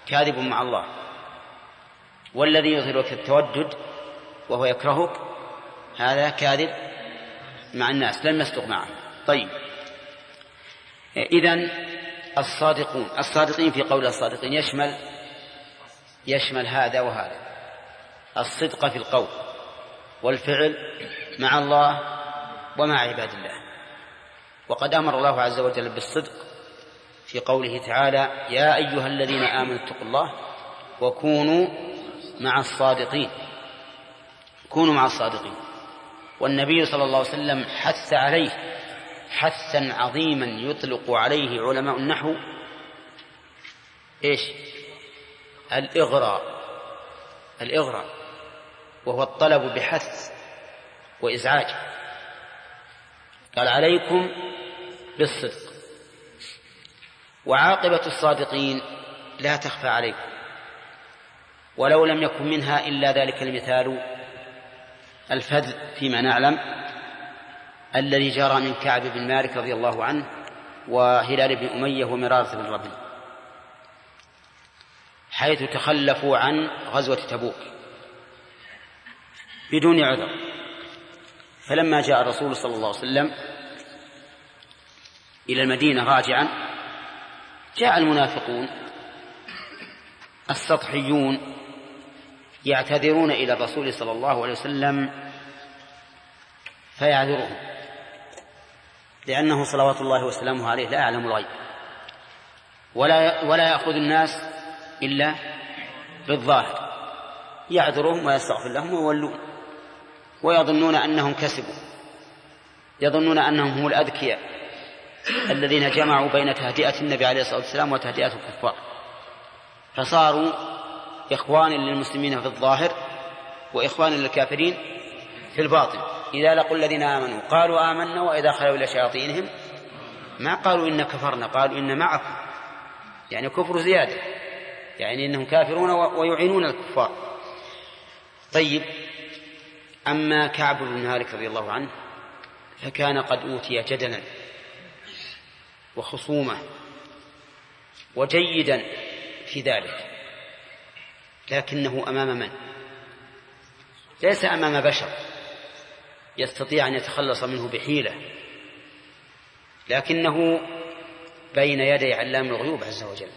كاذب مع الله. والذي يظهرك التودد وهو يكرهك هذا كاذب مع الناس لم يصدق معه. طيب. إذن الصادقون الصادقين في قول الصادقين يشمل يشمل هذا وهذا. الصدق في القول والفعل مع الله ومع عباد الله. وقد أمر الله عز وجل بالصدق في قوله تعالى يا أيها الذين آمنوا اتقوا الله وكونوا مع الصادقين. كونوا مع الصادقين. والنبي صلى الله عليه وسلم حث عليه حثا عظيما يطلق عليه علماء النحو. إيش؟ الإغراء الإغراء وهو الطلب بحث وإزعاج. قال عليكم بالصدق. وعاقبة الصادقين لا تخفى عليكم. ولو لم يكن منها إلا ذلك المثال الفذ فيما نعلم الذي جرى من كعب بن مالك رضي الله عنه وهلال بن أمية ومرارة بن ربيع حيث تخلفوا عن غزوة تبوك بدون عذر. فلما جاء الرسول صلى الله عليه وسلم إلى المدينة راجعا جاء المنافقون السطحيون يعتذرون إلى الرسول صلى الله عليه وسلم فيعذرهم لأنه صلوات الله وسلامه عليه لا يعلم الغيب. ولا ولا يأخذ الناس إلا بالظاهر. يعذرهم ويستغفر لهم ويولون ويظنون أنهم كسبوا يظنون أنهم هم الأذكياء. الذين جمعوا بين تهدئة النبي عليه الصلاة والسلام وتهدئة الكفار. فصاروا إخوانا للمسلمين في الظاهر وإخوانا للكافرين في الباطن. إذا لقوا الذين آمنوا قالوا آمنا وإذا خلوا إلى شياطينهم ما قالوا إن كفرنا قالوا إن معكم. يعني كفر زيادة. يعني إنهم كافرون ويعينون الكفار. طيب أما كعب بن مالك رضي الله عنه فكان قد أوتي جدلا. وخصومة وجيدا في ذلك لكنه أمام من؟ ليس أمام بشر يستطيع أن يتخلص منه بحيلة لكنه بين يدي علام الغيوب عز وجل.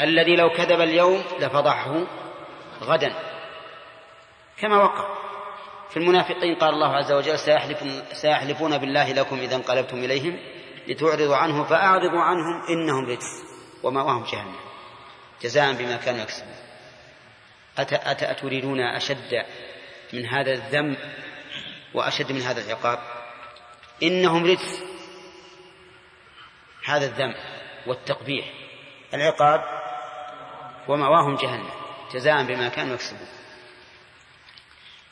الذي لو كذب اليوم لفضحه غدا كما وقع في المنافقين. قال الله عز وجل سيحلفون بالله لكم إذا انقلبتم إليهم. لتعرضوا عنه فأعرضوا عنهم إنهم رجس ومأواهم جهنم. جزاء بما كانوا يكسبون. أتريدون أشد من هذا الذنب وأشد من هذا العقاب؟ إنهم رجس. هذا الذنب والتقبيح العقاب ومأواهم جهنم جزاء بما كانوا يكسبون.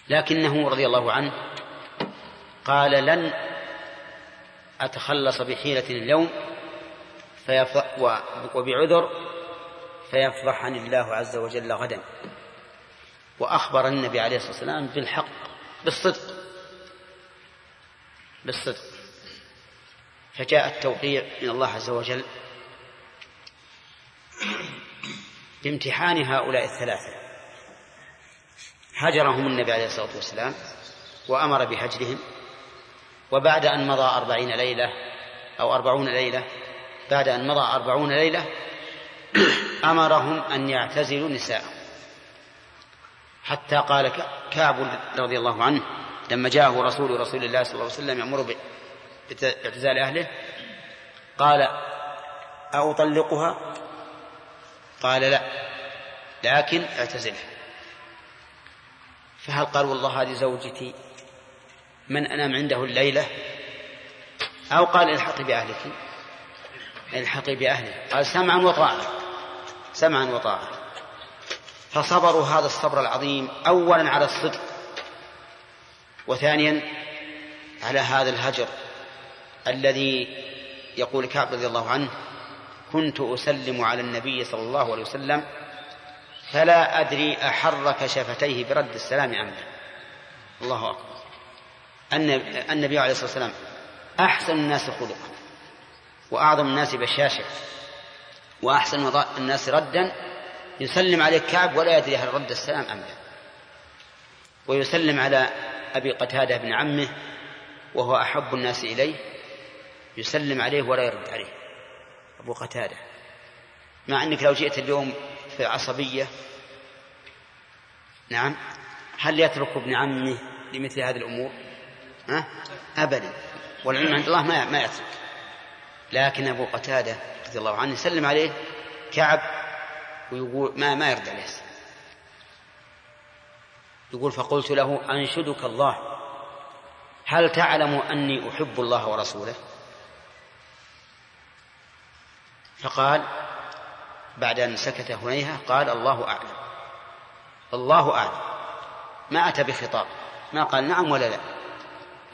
لكنه رضي الله عنه قال لن أتخلص بحيلة اليوم وبعذر فيفضحني الله عز وجل غدا. وأخبر النبي عليه الصلاة والسلام بالحق بالصدق بالصدق. فجاء التوقيع من الله عز وجل بامتحان هؤلاء الثلاثة. هجرهم النبي عليه الصلاة والسلام وأمر بهجرهم. وبعد أن مضى أربعين ليلة أو أربعون ليلة بعد أن مضى أربعون ليلة أمرهم أن يعتزلوا نساءهم. حتى قال كعب رضي الله عنه لما جاءه رسول رسول الله صلى الله عليه وسلم يأمر باعتزال أهله قال أطلقها؟ قال لا لكن اعتزلها. فهل قال والله هذه زوجتي من أنام عنده الليلة؟ أو قال الحقي بأهلك. الحقي بأهلك قال سمعا وطاعة. سمعا وطاعة. فصبروا هذا الصبر العظيم أولا على الصدق. وثانيا على هذا الهجر الذي يقول كعب رضي الله عنه كنت أسلم على النبي صلى الله عليه وسلم فلا أدري أحرك شفتيه برد السلام أم الله أكبر. النبي عليه الصلاة والسلام أحسن الناس خلقا وأعظم الناس بشاشة وأحسن الناس ردا يسلم عليه كعب ولا يدري هل رد السلام أم لا. ويسلم على أبي قتادة بن عمه وهو أحب الناس إليه يسلم عليه ولا يرد عليه. أبو قتادة. مع أنك لو جئت اليوم في عصبية نعم هل يترك ابن عمه لمثل هذه الأمور؟ ها؟ أبدا. والعلم عند الله ما ما يترك لكن أبو قتادة رضي الله عنه يسلم عليه كعب ويقول ما ما يرد عليه. يقول فقلت له أنشدك الله. هل تعلم أني أحب الله ورسوله؟ فقال بعد أن سكت هنيهة قال الله أعلم. الله أعلم. ما أتى بخطاب. ما قال نعم ولا لا.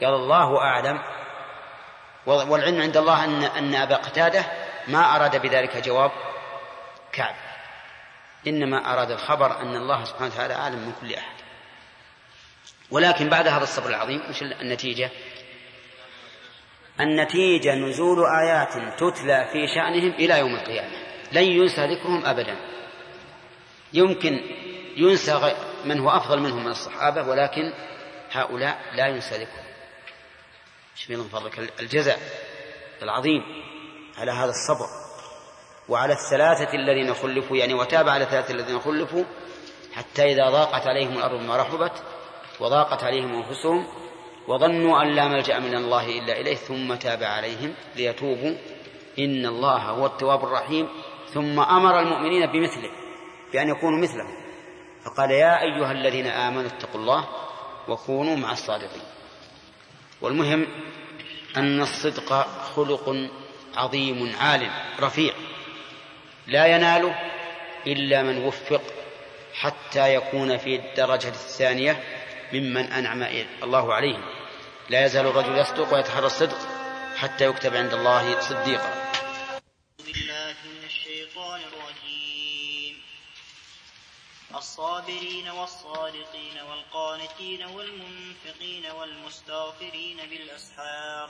قال الله أعلم. والعلم عند الله أن أن أبا قتادة ما أراد بذلك جواب كعب. إنما أراد الخبر أن الله سبحانه وتعالى أعلم من كل أحد. ولكن بعد هذا الصبر العظيم وش النتيجة؟ النتيجة نزول آيات تتلى في شأنهم إلى يوم القيامة. لن ينسى ذكرهم أبدا. يمكن ينسى من هو أفضل منهم من الصحابة ولكن هؤلاء لا ينسى ذكرهم. إيش من فضلك. الجزاء العظيم على هذا الصبر وعلى الثلاثة الذين خلفوا يعني وتاب على الثلاثة الذين خلفوا حتى إذا ضاقت عليهم الأرض ما رحبت وضاقت عليهم أنفسهم وظنوا أن لا ملجأ من الله إلا إليه ثم تاب عليهم ليتوبوا. إن الله هو التواب الرحيم. ثم أمر المؤمنين بمثله بأن يكونوا مثله. فقال يا أيها الذين آمنوا اتقوا الله وكونوا مع الصادقين. والمهم أن الصدق خلق عظيم عال رفيع لا يناله إلا من وفق حتى يكون في الدرجة الثانية ممن أنعم الله عليهم لا يزال الرجل يصدق ويتحرى الصدق حتى يكتب عند الله صديقا بالله من الشيطان الرجيم الصابرين والصادقين والقانتين والمنفقين والمستغفرين بالأسحار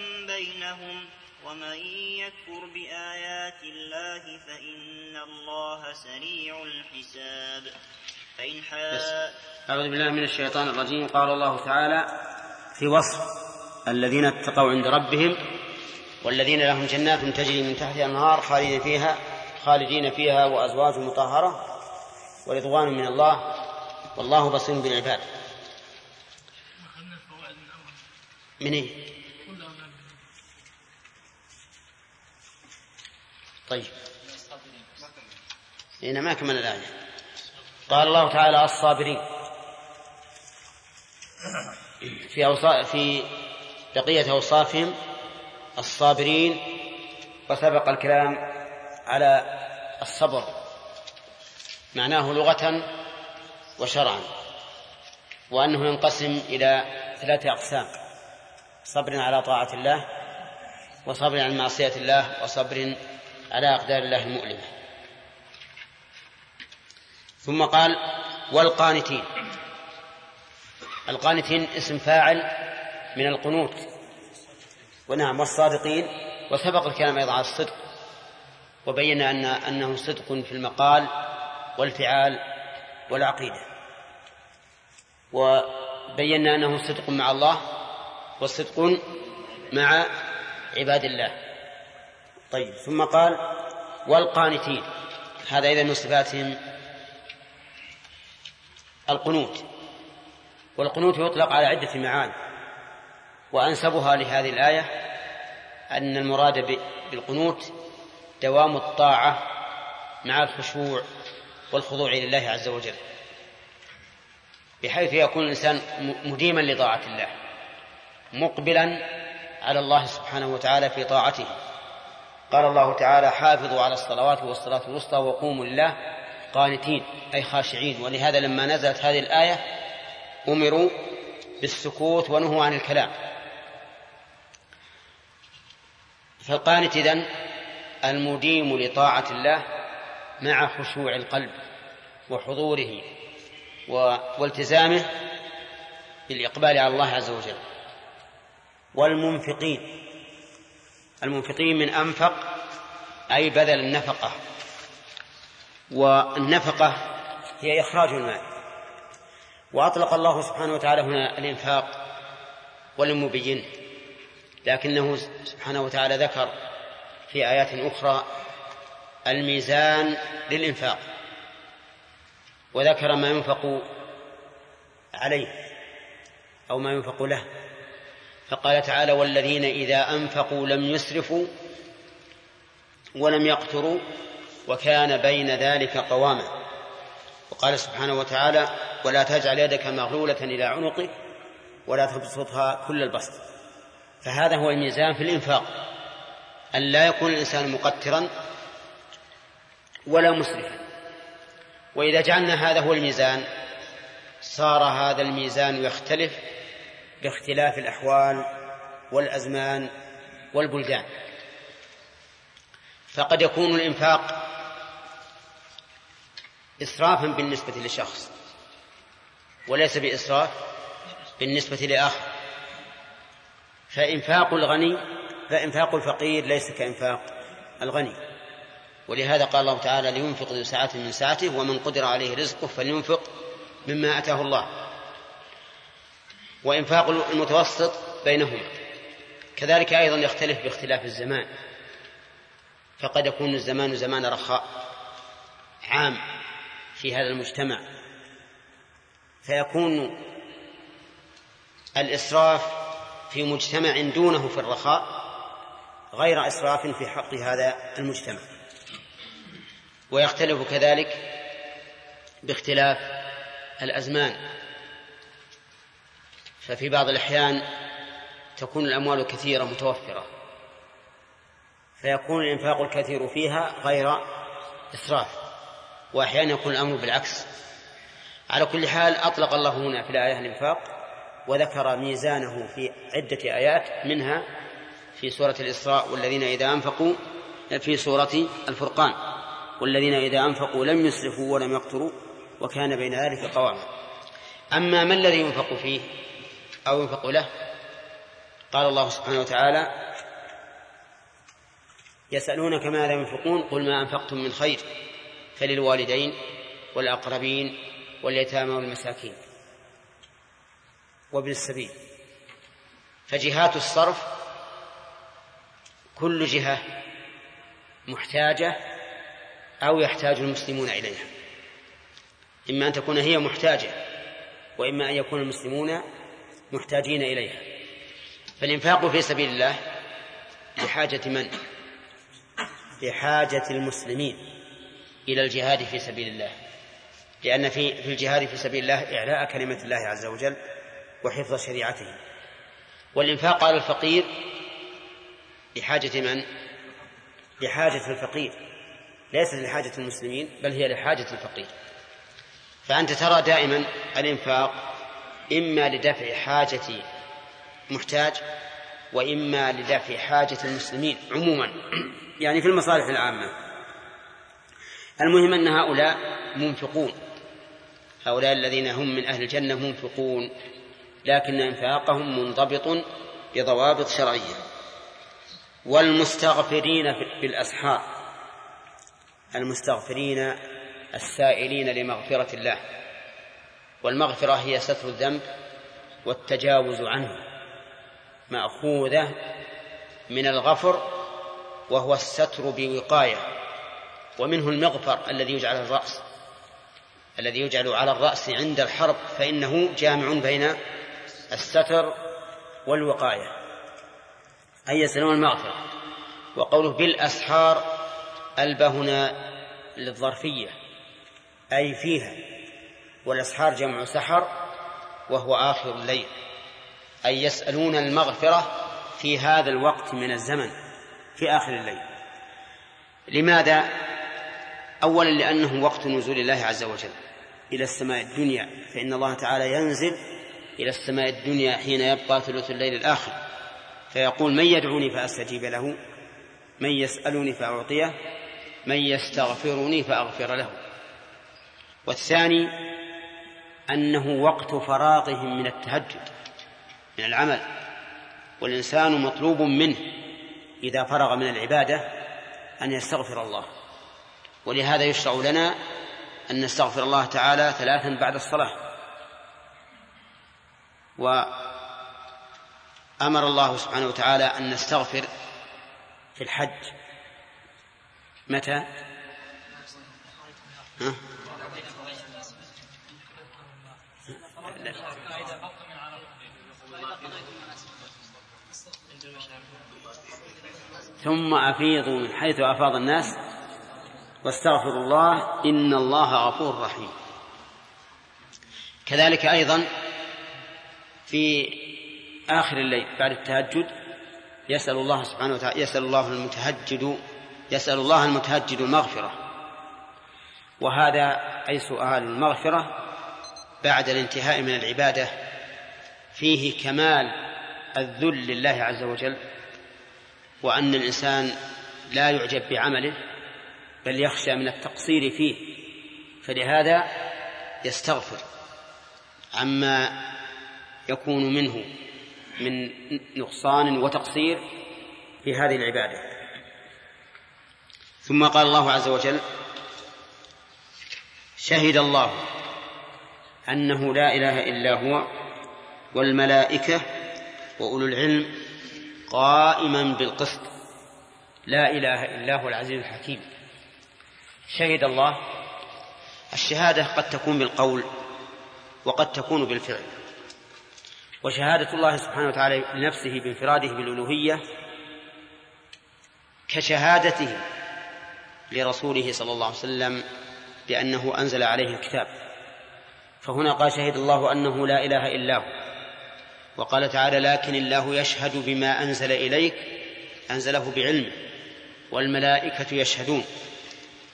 بينهم ومن يكفر بآيات الله فإن الله سريع الحساب. فإن أعوذ بالله من الشيطان الرجيم. قال الله تعالى في وصف الذين اتقوا عند ربهم والذين لهم جنات تجري من تحتها النهار خالدين فيها خالدين فيها وأزواج مطهرة ورضوان من الله والله بصير بالعباد. من إيه؟ طيب. هنا ما كمل الآية. قال الله تعالى الصابرين. في أوصاف في بقية أوصافهم الصابرين وسبق الكلام على الصبر. معناه لغة وشرعا وأنه ينقسم إلى ثلاثة أقسام صبر على طاعة الله وصبر عن معصية الله وصبر على أقدار الله المؤلمة. ثم قال والقانتين. القانتين اسم فاعل من القنوت ونعم والصادقين. وسبق الكلام أيضا على الصدق وبين أن أنه صدق في المقال والفعال والعقيدة. وبينا أنه صدق مع الله وصدق مع عباد الله. طيب ثم قال والقانتين هذا إذا من صفاتهم القنوت. والقنوت يطلق على عدة معاني وأنسبها لهذه الآية أن المراد بالقنوت دوام الطاعة مع الخشوع والخضوع لله عز وجل بحيث يكون الإنسان مديما لطاعة الله مقبلا على الله سبحانه وتعالى في طاعته. قال الله تعالى حافظوا على الصلوات والصلاة الوسطى وقوموا لله قانتين أي خاشعين. ولهذا لما نزلت هذه الآية أمروا بالسكوت ونهوا عن الكلام. فالقانت إذن المديم لطاعة الله مع خشوع القلب وحضوره والتزامه بالإقبال على الله عز وجل. والمنفقين. المنفقين من أنفق أي بذل النفقة. والنفقة هي إخراج المال. وأطلق الله سبحانه وتعالى هنا الإنفاق ولم يبينه لكنه سبحانه وتعالى ذكر في آيات أخرى الميزان للإنفاق وذكر ما ينفق عليه أو ما ينفق له. فقال تعالى والذين إذا أنفقوا لم يسرفوا ولم يقتروا وكان بين ذلك قواما. وقال سبحانه وتعالى ولا تجعل يدك مغلولة إلى عنقك ولا تبسطها كل البسط. فهذا هو الميزان في الإنفاق أن لا يكون الإنسان مقترا ولا مسرفا. وإذا جعلنا هذا هو الميزان صار هذا الميزان يختلف باختلاف الأحوال والأزمان والبلدان. فقد يكون الإنفاق إسرافا بالنسبة لشخص وليس بإسراف بالنسبة لآخر. فإنفاق الغني فإنفاق الفقير ليس كإنفاق الغني. ولهذا قال الله تعالى لينفق ذو سعة من سعته ومن قدر عليه رزقه فلينفق مما أتاه الله. وإنفاق المتوسط بينهما. كذلك أيضا يختلف باختلاف الزمان. فقد يكون الزمان زمان رخاء عام في هذا المجتمع. فيكون الإسراف في مجتمع دونه في الرخاء غير إسراف في حق هذا المجتمع. ويختلف كذلك باختلاف الأزمان. ففي بعض الأحيان تكون الأموال كثيرة متوفرة فيكون الإنفاق الكثير فيها غير إسراف وأحيانا يكون الأمر بالعكس. على كل حال أطلق الله هنا في الآية الإنفاق وذكر ميزانه في عدة آيات منها في سورة الإسراء والذين إذا أنفقوا في سورة الفرقان والذين إذا أنفقوا لم يسرفوا ولم يقتروا وكان بين ذلك قواما. أما ما الذي ينفق فيه؟ أو ينفق له. قال الله سبحانه وتعالى يسألونك ماذا ينفقون؟ قل ما أنفقتم من خير فللوالدين والأقربين واليتامى والمساكين وابن السبيل. فجهات الصرف كل جهة محتاجة أو يحتاج المسلمون إليها. إما أن تكون هي محتاجة وإما أن يكون المسلمون محتاجين إليها. فالإنفاق في سبيل الله بحاجة من؟ بحاجة المسلمين. إلى الجهاد في سبيل الله. لأن في في الجهاد في سبيل الله إعلاء كلمة الله عز وجل وحفظ شريعته. والإنفاق على الفقير لحاجة من؟ لحاجة الفقير. ليست لحاجة المسلمين بل هي لحاجة الفقير. فأنت ترى دائما الإنفاق إما لدفع حاجة محتاج وإما لدفع حاجة المسلمين عموما. يعني في المصالح العامة. المهم أن هؤلاء منفقون. هؤلاء الذين هم من أهل الجنة منفقون. لكن إنفاقهم منضبط بضوابط شرعية. والمستغفرين بالأسحار. المستغفرين السائلين لمغفرة الله. والمغفرة هي ستر الذنب والتجاوز عنه مأخوذة من الغفر وهو الستر بوقاية ومنه المغفر الذي يجعل الرأس الذي يجعل على الرأس عند الحرب فإنه جامع بين الستر والوقاية. أي يسألون المغفرة وقوله بالأسحار ألبى هنا للظرفية أي فيها والأسحار جمع سحر وهو آخر الليل. أي يسألون المغفرة في هذا الوقت من الزمن في آخر الليل. لماذا؟ أولا لأنه وقت نزول الله عز وجل إلى السماء الدنيا فإن الله تعالى ينزل إلى السماء الدنيا حين يبقى ثلث الليل الآخر. فيقول من يدعوني فأستجيب له من يسألني فأعطيه من يستغفرني فأغفر له. والثاني أنه وقت فراغهم من التهجد من العمل والإنسان مطلوب منه إذا فرغ من العبادة أن يستغفر الله ولهذا يشرع لنا أن نستغفر الله تعالى ثلاثا بعد الصلاة وأمر الله سبحانه وتعالى أن نستغفر في الحج متى؟ ها؟ ثم أفيضوا من حيث أفاض الناس واستغفروا الله إن الله غفور رحيم. كذلك أيضا في آخر الليل بعد التهجد يسأل الله سبحانه وتعالى يسأل الله المتهجد يسأل الله المتهجد المغفرة وهذا أي سؤال المغفرة بعد الانتهاء من العبادة فيه كمال الذل لله عز وجل وأن الإنسان لا يعجب بعمله بل يخشى من التقصير فيه فلهذا يستغفر عما يكون منه من نقصان وتقصير في هذه العبادة. ثم قال الله عز وجل شهد الله أنه لا إله إلا هو والملائكة وأولو العلم قائما بالقسط. لا إله إلا هو العزيز الحكيم. شهد الله. الشهادة قد تكون بالقول وقد تكون بالفعل. وشهادة الله سبحانه وتعالى لنفسه بانفراده بالألوهية كشهادته لرسوله صلى الله عليه وسلم بأنه أنزل عليه الكتاب. فهنا قال شهد الله أنه لا إله إلا هو. وقال تعالى لكن الله يشهد بما أنزل إليك أنزله بعلمه والملائكة يشهدون.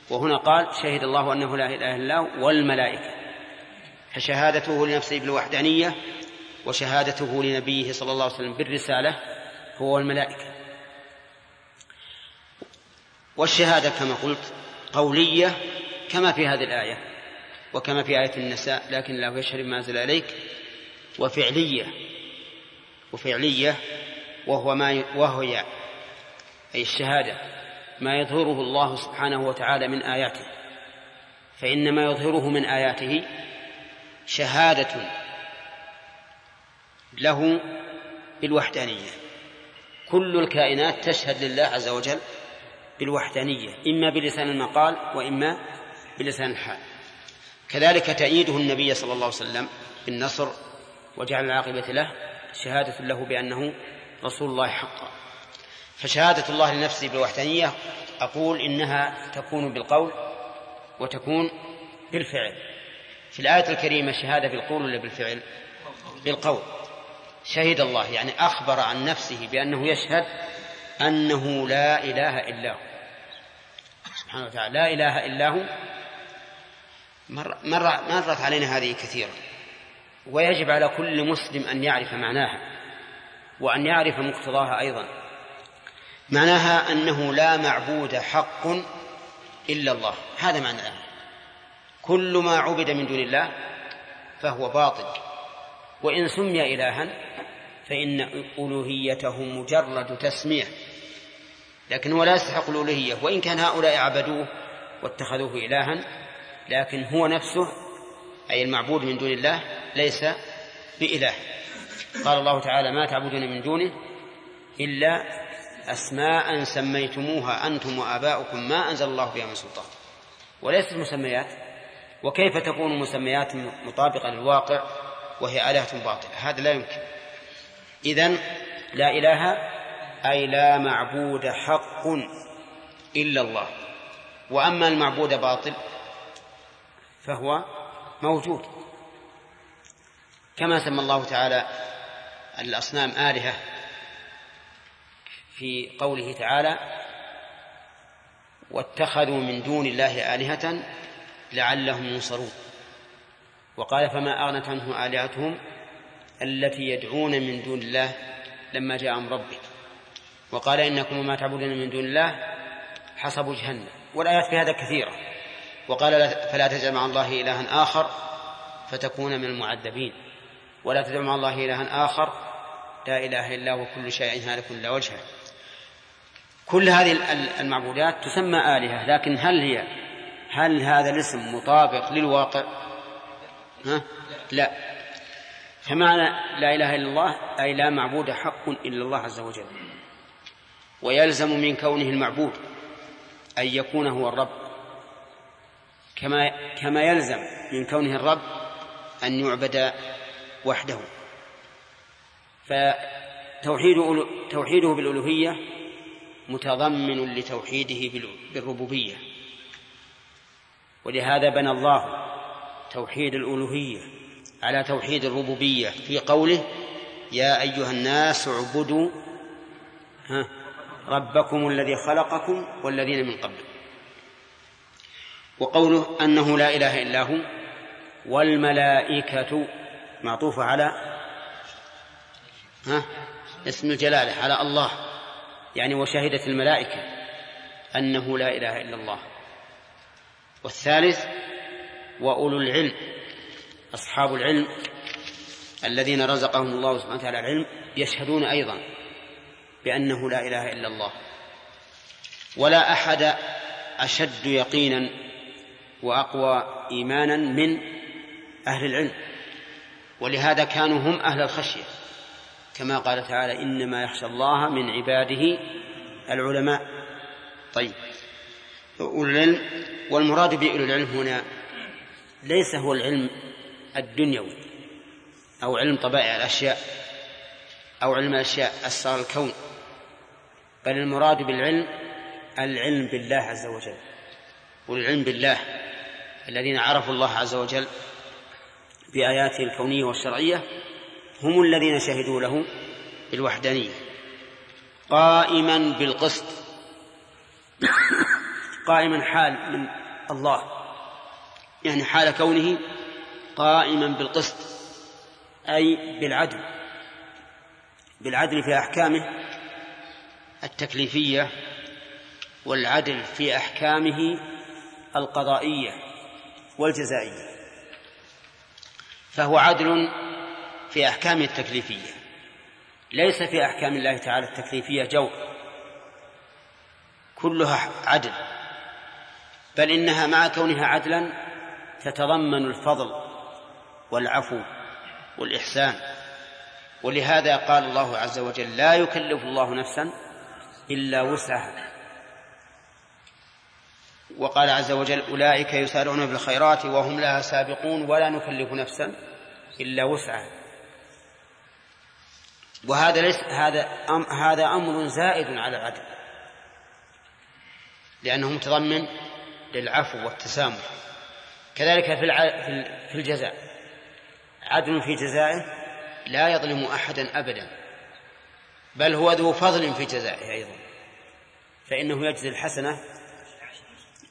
وهنا قال شهد الله أنه لا إله إلا هو والملائكة. فشهادته لنفسه بالوحدانية وشهادته لنبيه صلى الله عليه وسلم بالرسالة هو الملائكة والشهادة كما قلت قولية كما في هذه الآية. وكما في آية النساء لكن الله يشهد ما أنزل إليك. وفعلية وفعلية وهو ما وهي أي الشهادة ما يظهره الله سبحانه وتعالى من آياته. فإن ما يظهره من آياته شهادة له بالوحدانية. كل الكائنات تشهد لله عز وجل بالوحدانية إما بلسان المقال وإما بلسان الحال. كذلك تأييده النبي صلى الله عليه وسلم بالنصر وجعل العاقبة له شهادة له بأنه رسول الله حقا. فشهادة الله لنفسه بالوحدانية أقول إنها تكون بالقول وتكون بالفعل. في الآية الكريمة الشهادة بالقول ولا بالفعل؟ بالقول. شهد الله يعني أخبر عن نفسه بأنه يشهد أنه لا إله إلا هو. سبحانه وتعالى لا إله إلا هو مر مر مرت علينا هذه كثيرا ويجب على كل مسلم أن يعرف معناها وأن يعرف مقتضاها أيضا. معناها أنه لا معبود حق إلا الله. هذا معناها كل ما عبد من دون الله فهو باطل. وإن سمي إلها فإن ألوهيته مجرد تسمية. لكن هو لا يستحق الألوهية. وإن كان هؤلاء عبدوه واتخذوه إلها لكن هو نفسه أي المعبود من دون الله ليس بإله. قال الله تعالى ما تعبدون من دونه إلا أسماء سميتموها أنتم وآباؤكم ما أنزل الله بها من سلطان. وليست مسميات وكيف تكون مسميات مطابقة للواقع وهي آلهة باطلة؟ هذا لا يمكن. إذن لا إله أي لا معبود حق إلا الله. وأما المعبود باطل فهو موجود. كما سمى الله تعالى الأصنام آلهة في قوله تعالى واتخذوا من دون الله آلهة لعلهم ينصرون وقال فما أغنت عنه آلهتهم التي يدعون من دون الله لما جاء أمر ربك وقال إنكم ما تعبدون من دون الله حسب جهنم والآيات في هذا كثيرة. وقال فلا تجعل مع الله إلها آخر فتكون من المعذبين. ولا تدع مع الله إلها آخر لا إله إلا هو كل شيء هالك إلا وجهه كل هذه المعبودات تسمى آلهة لكن هل هي هل هذا الاسم مطابق للواقع؟ ها؟ لا. فمعنى لا إله إلا الله أي لا معبود حق إلا الله عز وجل. ويلزم من كونه المعبود أن يكون هو الرب. كما كما يلزم من كونه الرب أن يعبد وحده. فتوحيد توحيده بالألوهية متضمن لتوحيده بالربوبية. ولهذا بنى الله توحيد الألوهية على توحيد الربوبية في قوله يا أيها الناس اعبدوا ربكم الذي خلقكم والذين من قبل وقوله أنه لا إله إلا هو والملائكة معطوفة على ها؟ اسم الجلالة على الله. يعني وشهدت الملائكة أنه لا إله إلا الله. والثالث وأولو العلم أصحاب العلم الذين رزقهم الله سبحانه وتعالى العلم يشهدون أيضا بأنه لا إله إلا الله. ولا أحد أشد يقينا وأقوى إيمانا من أهل العلم. ولهذا كانوا هم أهل الخشية. كما قال تعالى إنما يخشى الله من عباده العلماء. طيب. أولو العلم والمراد بأولو العلم هنا ليس هو العلم الدنيوي أو علم طبائع الأشياء أو علم الأشياء أسرار الكون بل المراد بالعلم العلم بالله عز وجل. والعلم بالله. الذين عرفوا الله عز وجل بآياته الكونية والشرعية هم الذين شهدوا له بالوحدانية قائما بالقسط قائما حال من الله يعني حال كونه قائما بالقسط أي بالعدل بالعدل في أحكامه التكليفية والعدل في أحكامه القضائية. والجزائية فهو عدل في أحكامه التكليفية ليس في أحكام الله تعالى التكليفية جور كلها عدل بل إنها مع كونها عدلا تتضمن الفضل والعفو والإحسان. ولهذا قال الله عز وجل لا يكلف الله نفسا إلا وسعها. وقال عز وجل أولئك يسارعون بالخيرات وهم لها سابقون ولا نكلف نفسا إلا وسعها. وهذا ليس هذا أم هذا أمر زائد على العدل لأنه متضمن للعفو والتسامح. كذلك في في الجزاء. عدل في جزائه لا يظلم أحدا أبدا بل هو ذو فضل في جزائه أيضا فإنه يجزي الحسنة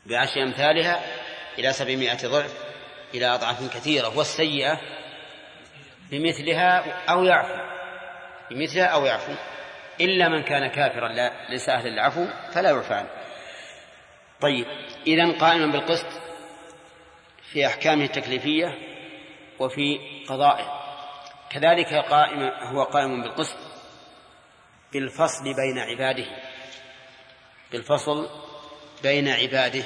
بعشر أمثالها إلى سبعمائة ضعف إلى أضعاف كثيرة والسيئة بمثلها أو يعفو بمثلها أو يعفو. إلا من كان كافرا لا ليس أهل العفو فلا يعفى عنه. طيب إذا قائما بالقسط في أحكامه التكليفية وفي قضائه. كذلك قائم هو قائم بالقسط بالفصل بين عباده بالفصل بين عباده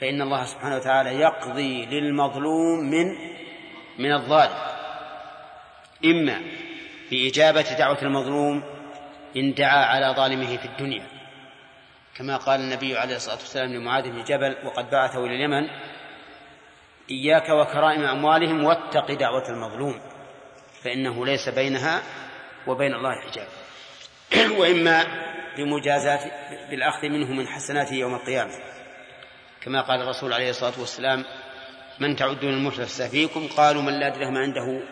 فإن الله سبحانه وتعالى يقضي للمظلوم من من الظالم. إما بإجابة دعوة المظلوم إن دعا على ظالمه في الدنيا كما قال النبي عليه الصلاة والسلام لمعاذ بن جبل وقد بعثه إلى اليمن إياك وكرائم أموالهم واتق دعوة المظلوم فإنه ليس بينها وبين الله حجاب. وإما بمجازاة بالأخذ منه من حسناته يوم القيامة. كما قال الرسول عليه الصلاة والسلام من تعدون المفلس فيكم قالوا من لا درهم عنده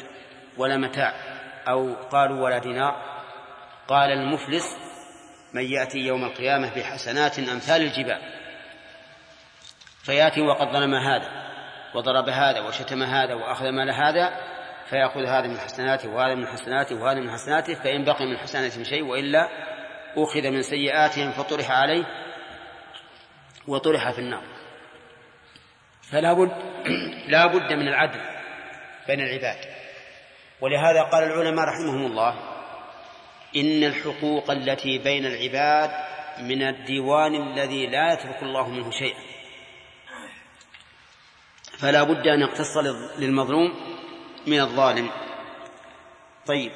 ولا متاع أو قالوا ولا دينار. قال المفلس من يأتي يوم القيامة بحسنات أمثال الجبال فيأتي وقد ظلم هذا وضرب هذا وشتم هذا وأخذ مال هذا فيأخذ هذا من حسناته وهذا من حسناته وهذا من حسناته فإن بقي من حسناته شيء وإلا أخذ من سيئاتهم فطرح عليه وطرح في النار. فلا بد لا بد من العدل بين العباد. ولهذا قال العلماء رحمهم الله إن الحقوق التي بين العباد من الديوان الذي لا يترك الله منه شيئا. فلا بد أن يقتص للمظلوم من الظالم. طيب.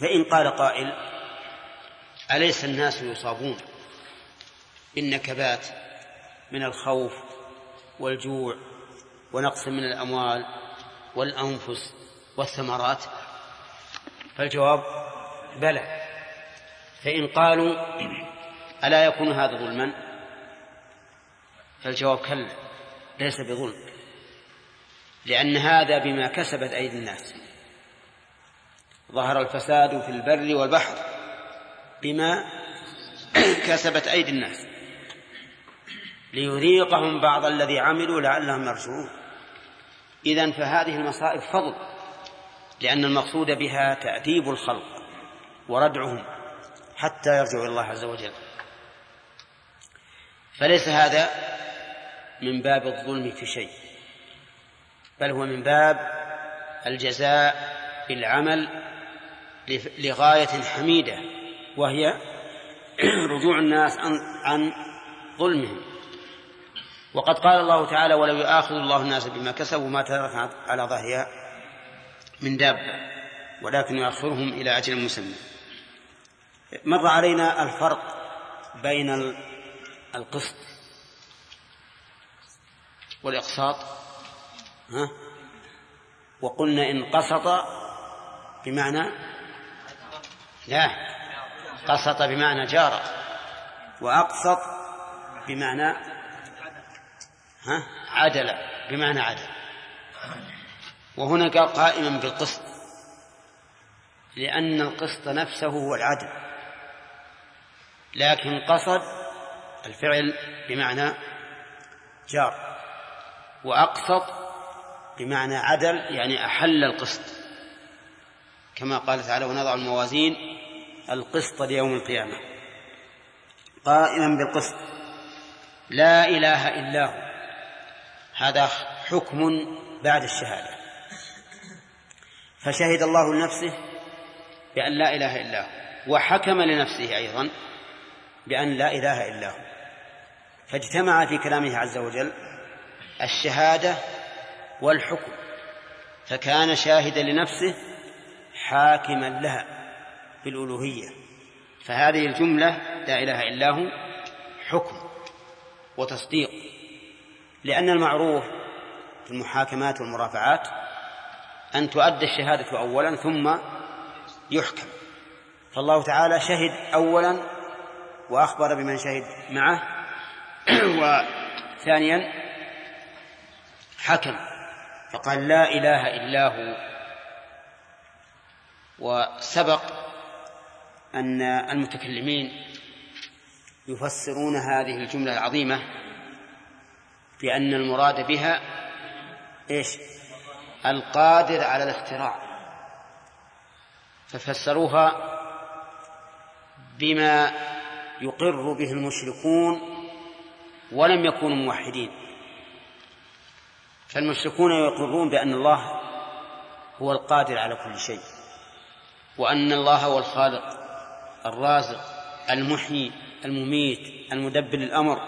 فإن قال قائل أليس الناس يصابون؟ بالنكبات من الخوف والجوع ونقص من الأموال والأنفس والثمرات. فالجواب بلى. فإن قالوا ألا يكون هذا ظلما؟ فالجواب كلا ليس بظلم لأن هذا بما كسبت أيدي الناس. ظهر الفساد في البر والبحر. بما كسبت أيدي الناس ليذيقهم بعض الذي عملوا لعلهم يرجعون. إذا فهذه المصائب فضل لأن المقصود بها تأديب الخلق وردعهم حتى يرجعوا إلى الله عز وجل. فليس هذا من باب الظلم في شيء بل هو من باب الجزاء بالعمل لغاية حميدة وهي رجوع الناس عن, عن ظلمهم. وقد قال الله تعالى ولو يؤاخذ الله الناس بما كسبوا ما ترك على ظهرها من دابة ولكن يؤخرهم إلى أجل مسمى. مر علينا الفرق بين القسط والإقساط ها؟ وقلنا إن قسط بمعنى لا. قسط بمعنى جار. وأقسط بمعنى ها؟ عدل بمعنى عدل. وهنا قال قائما بالقسط لأن القسط نفسه هو العدل. لكن قصد الفعل بمعنى جار. وأقسط بمعنى عدل يعني أحل القسط. كما قال تعالى ونضع الموازين القسط ليوم القيامة. قائما بالقسط. لا إله إلا هو. هذا حكم بعد الشهادة. فشهد الله لنفسه بأن لا إله إلا هو. وحكم لنفسه أيضا بأن لا إله إلا هو. فاجتمع في كلامه عز وجل الشهادة والحكم. فكان شاهدا لنفسه حاكما لها. بالألوهية. فهذه الجملة لا إله إلا هو حكم وتصديق. لأن المعروف في المحاكمات والمرافعات أن تؤدى الشهادة أولا ثم يحكم. فالله تعالى شهد أولا وأخبر بمن شهد معه. وثانيا حكم. فقال لا إله إلا هو. وسبق أن المتكلمين يفسرون هذه الجملة العظيمة بأن المراد بها إيش؟ القادر على الاختراع. ففسروها بما يقر به المشركون ولم يكونوا موحدين. فالمشركون يقرون بأن الله هو القادر على كل شيء وأن الله هو الخالق. الرازق المحيي المميت المدبر الأمر.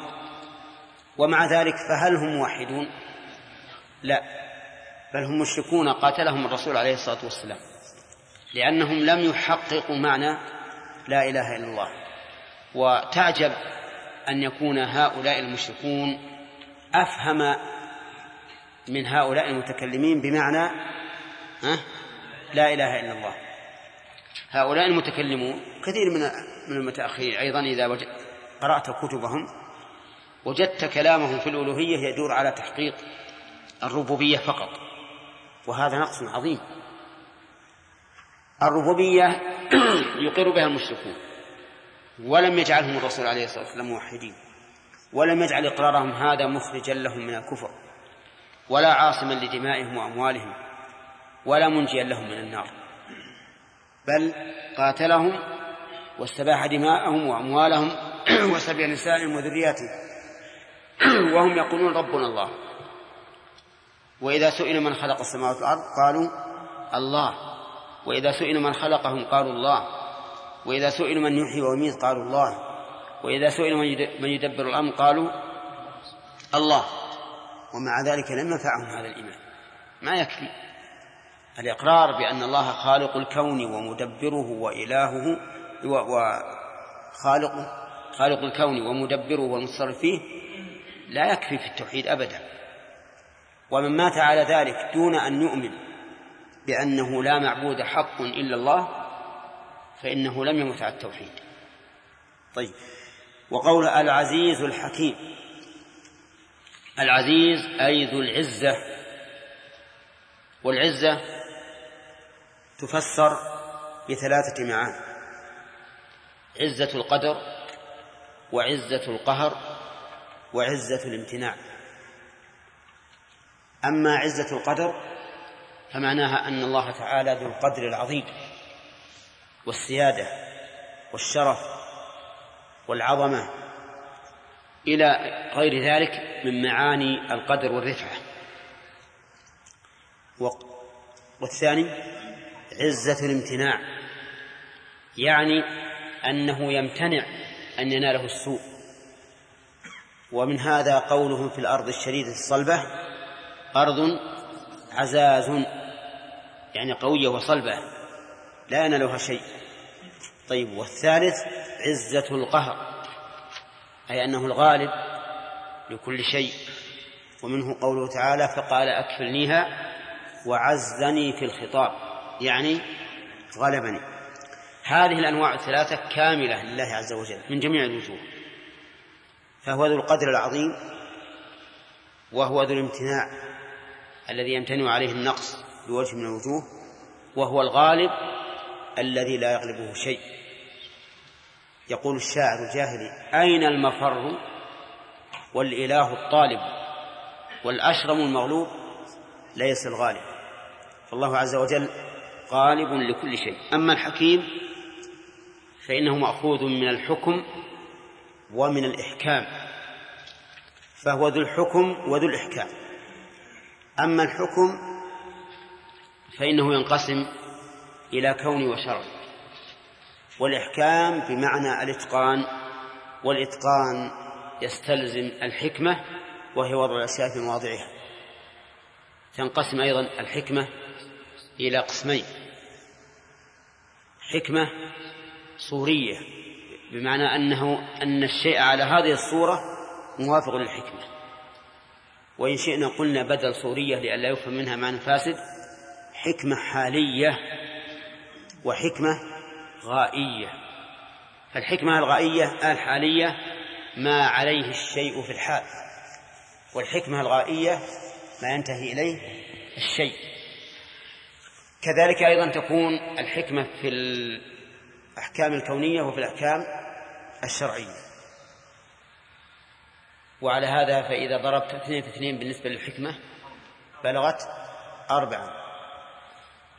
ومع ذلك فهل هم موحدون لا بل هم مشركون قاتلهم الرسول عليه الصلاة والسلام. لأنهم لم يحققوا معنى لا إله إلا الله. وتعجب أن يكون هؤلاء المشركون أفهم من هؤلاء المتكلمين بمعنى لا إله إلا الله. هؤلاء المتكلمون كثير من من المتأخرين. أيضا إذا قرأت كتبهم وجدت كلامهم في الألوهية يدور على تحقيق الربوبية فقط. وهذا نقص عظيم. الربوبية يقر بها المشركون. ولم يجعلهم الرسول عليه الصلاة والسلام موحدين. ولم يجعل إقرارهم هذا مخرجا لهم من الكفر. ولا عاصما لدمائهم وأموالهم. ولا منجيا لهم من النار. بل قاتلهم واستباح دماءهم وأموالهم وسبي نسائهم وذرياتهم وهم يقولون ربنا الله. وإذا سئل من خلق السماوات والأرض قالوا الله. وإذا سئل من خلقهم قالوا الله. وإذا سئل من يحيي ويميت قالوا الله. وإذا سئل من يدبر الأمر قالوا الله. ومع ذلك لم ينفعهم هذا الإيمان. ما يكفي. الإقرار بأن الله خالق الكون ومدبره وإلهه وخالق خالق الكون ومدبره والمتصرف فيه لا يكفي في التوحيد أبدا. ومن مات على ذلك دون أن يؤمن بأنه لا معبود حق إلا الله فإنه لم يمت على التوحيد. طيب. وقول العزيز الحكيم العزيز أي ذو العزة. والعزة تفسر بثلاثة معاني عزة القدر وعزة القهر وعزة الامتناع. أما عزة القدر فمعناها أن الله تعالى ذو القدر العظيم والسيادة والشرف والعظمة إلى غير ذلك من معاني القدر والرفعة. والثاني عزة الامتناع. يعني أنه يمتنع أن يناله السوء. ومن هذا قولهم في الأرض الشديدة الصلبة أرض عزاز يعني قوية وصلبة لا ينالها شيء. طيب والثالث عزة القهر أي أنه الغالب لكل شيء. ومنه قوله تعالى فقال أكفلنيها وعزني في الخطاب يعني غلبني. هذه الأنواع الثلاثة كاملة لله عز وجل من جميع الوجوه. فهو ذو القدر العظيم وهو ذو الامتناع الذي يمتنع عليه النقص بوجه من الوجوه وهو الغالب الذي لا يغلبه شيء. يقول الشاعر الجاهلي أين المفر والإله الطالب والأشرم المغلوب؟ ليس الغالب. فالله عز وجل غالب لكل شيء. أما الحكيم فإنه مأخوذ من الحكم ومن الإحكام. فهو ذو الحكم وذو الإحكام. أما الحكم فإنه ينقسم إلى كون وشرع والإحكام بمعنى الإتقان والإتقان يستلزم الحكمة وهي وضع الأشياء في مواضعها تنقسم أيضا الحكمة إلى قسمين. حكمة صورية بمعنى أنه أن الشيء على هذه الصورة موافق للحكمة. وإن شئنا قلنا بدل صورية لئلا يفهم منها معنى فاسد حكمة حالية وحكمة غائية. فالحكمة الغائية الحالية ما عليه الشيء في الحال والحكمة الغائية ما ينتهي إليه الشيء. كذلك أيضا تكون الحكمة في الأحكام الكونية وفي الأحكام الشرعية. وعلى هذا فإذا ضربت اثنين في اثنين بالنسبة للحكمة بلغت أربعة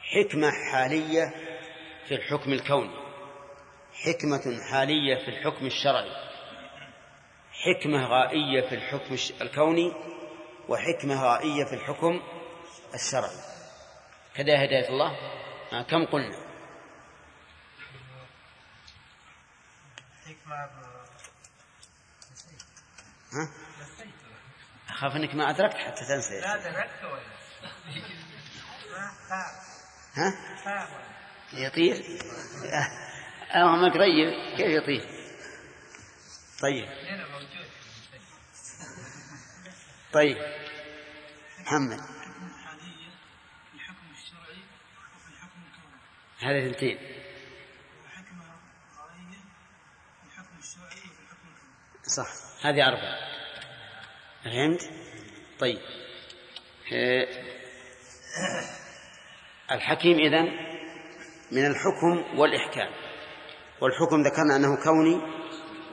حكمة حالية في الحكم الكوني. حكمة حالية في الحكم الشرعي. حكمة غائية في الحكم الكوني وحكمة غائية في الحكم الشرعي. كذا هداية الله. آه كم قلنا؟ حكمة ها؟ أخاف أنك ما أدركت حتى تنسى لا دركت ولا؟ ها؟ يطير؟ أنا ما قريب. كيف يطير؟ طيب. طيب. محمد. هذا اثنتين صح هذه أربعة. فهمت؟ طيب. الحكيم إذن من الحكم والإحكام. والحكم ذكرنا أنه كوني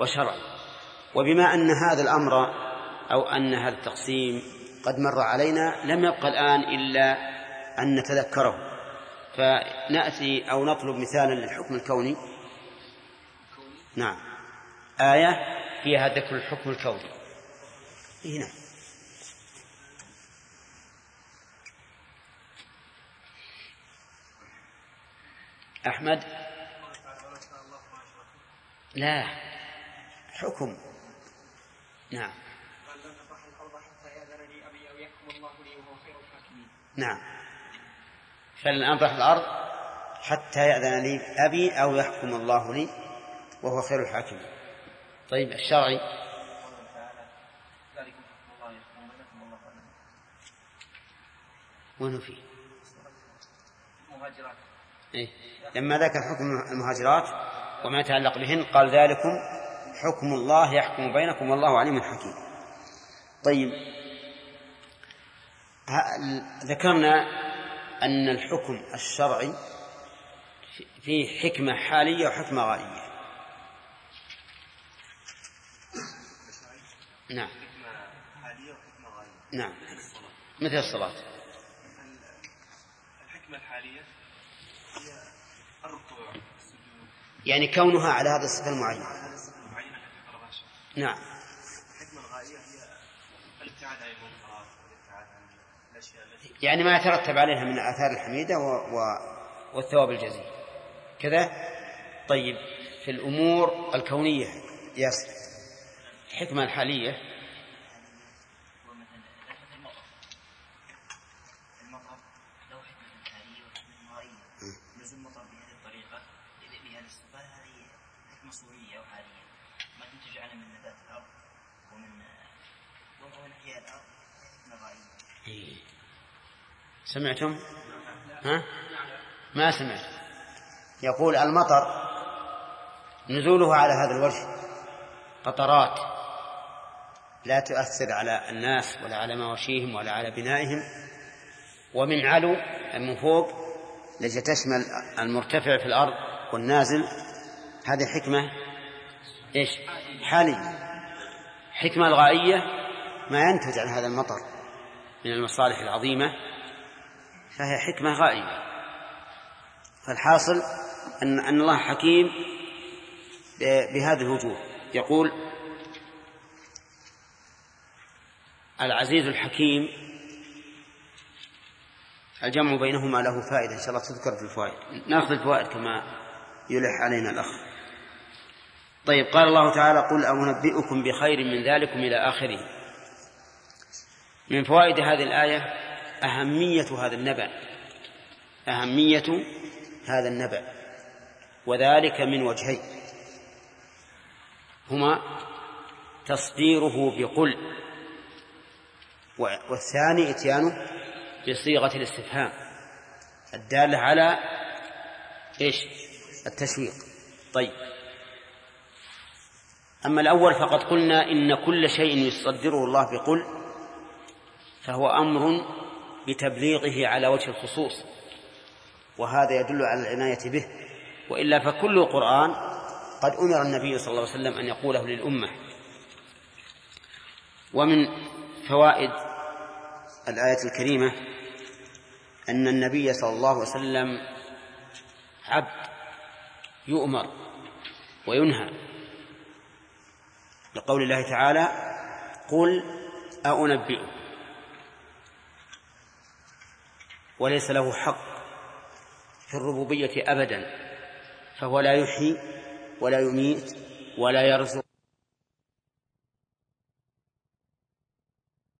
وشرعي. وبما أن هذا الأمر أو أن هذا التقسيم قد مر علينا لم يبقى الآن إلا أن نتذكره. فنأتي أو نطلب مثالا للحكم الكوني. نعم. آية فيها ذكر الحكم الكوني. هنا نعم. أحمد؟ لا. حكم. نعم. نعم. فلن أنطح الأرض حتى يأذن لي أبي أو يحكم الله لي وهو خير الحاكمين طيب الشرعي وين فيه؟ المهاجرات إيه؟ لما ذكر حكم المهاجرات وما يتعلق بهن قال ذلكم حكم الله يحكم بينكم والله عليم حكيم طيب ذكرنا أن الحكم الشرعي فيه حكمة حالية وحكمة غائية نعم. نعم. مثل الصلاة. الحكمة الحالية هي الركوع يعني كونها على هذه الصفة المعينة. نعم. الحكمة الغائية هي الابتعاد عن المنكرات والابتعاد عن الأشياء التي يعني ما يترتب عليها من الآثار الحميدة و... و... والثواب الجزيل. كذا؟ طيب في الأمور الكونية ياسر الحكمة الحالية سمعتم؟ ها؟ ما سمعت. يقول المطر نزوله على هذا الوجه. قطرات. لا تؤثر على الناس ولا على مواشيهم ولا على بنائهم. ومن علو من فوق التي تشمل المرتفع في الأرض والنازل. هذه حكمة إيش؟ حالية. حكمة الغائية ما ينتج عن هذا المطر من المصالح العظيمة. فهي حكمة غائية فالحاصل أن أن الله حكيم بهذه الوجوه. يقول العزيز الحكيم الجمع بينهما له فائدة. إن شاء الله تذكر في الفوائد. نأخذ الفوائد كما يلح علينا الأخ. طيب قال الله تعالى قل أنبئكم بخير من ذلكم إلى آخره. من فوائد هذه الآية أهمية هذا النبأ. أهمية هذا النبأ. وذلك من وجهين. هما تصديره بقل. والثاني إتيانه بصيغة الاستفهام. الدالة على إيش؟ التشويق. طيب. أما الأول فقد قلنا إن كل شيء يصدره الله بقل فهو أمر بتبليغه على وجه الخصوص. وهذا يدل على العناية به. وإلا فكل القرآن قد أمر النبي صلى الله عليه وسلم أن يقوله للأمة. ومن فوائد الآية الكريمة أن النبي صلى الله عليه وسلم عبد يؤمر وينهى. لقول الله تعالى قل أأنبئكم وليس له حق في الربوبية أبدا فهو لا يحيي ولا يميت ولا يرزق.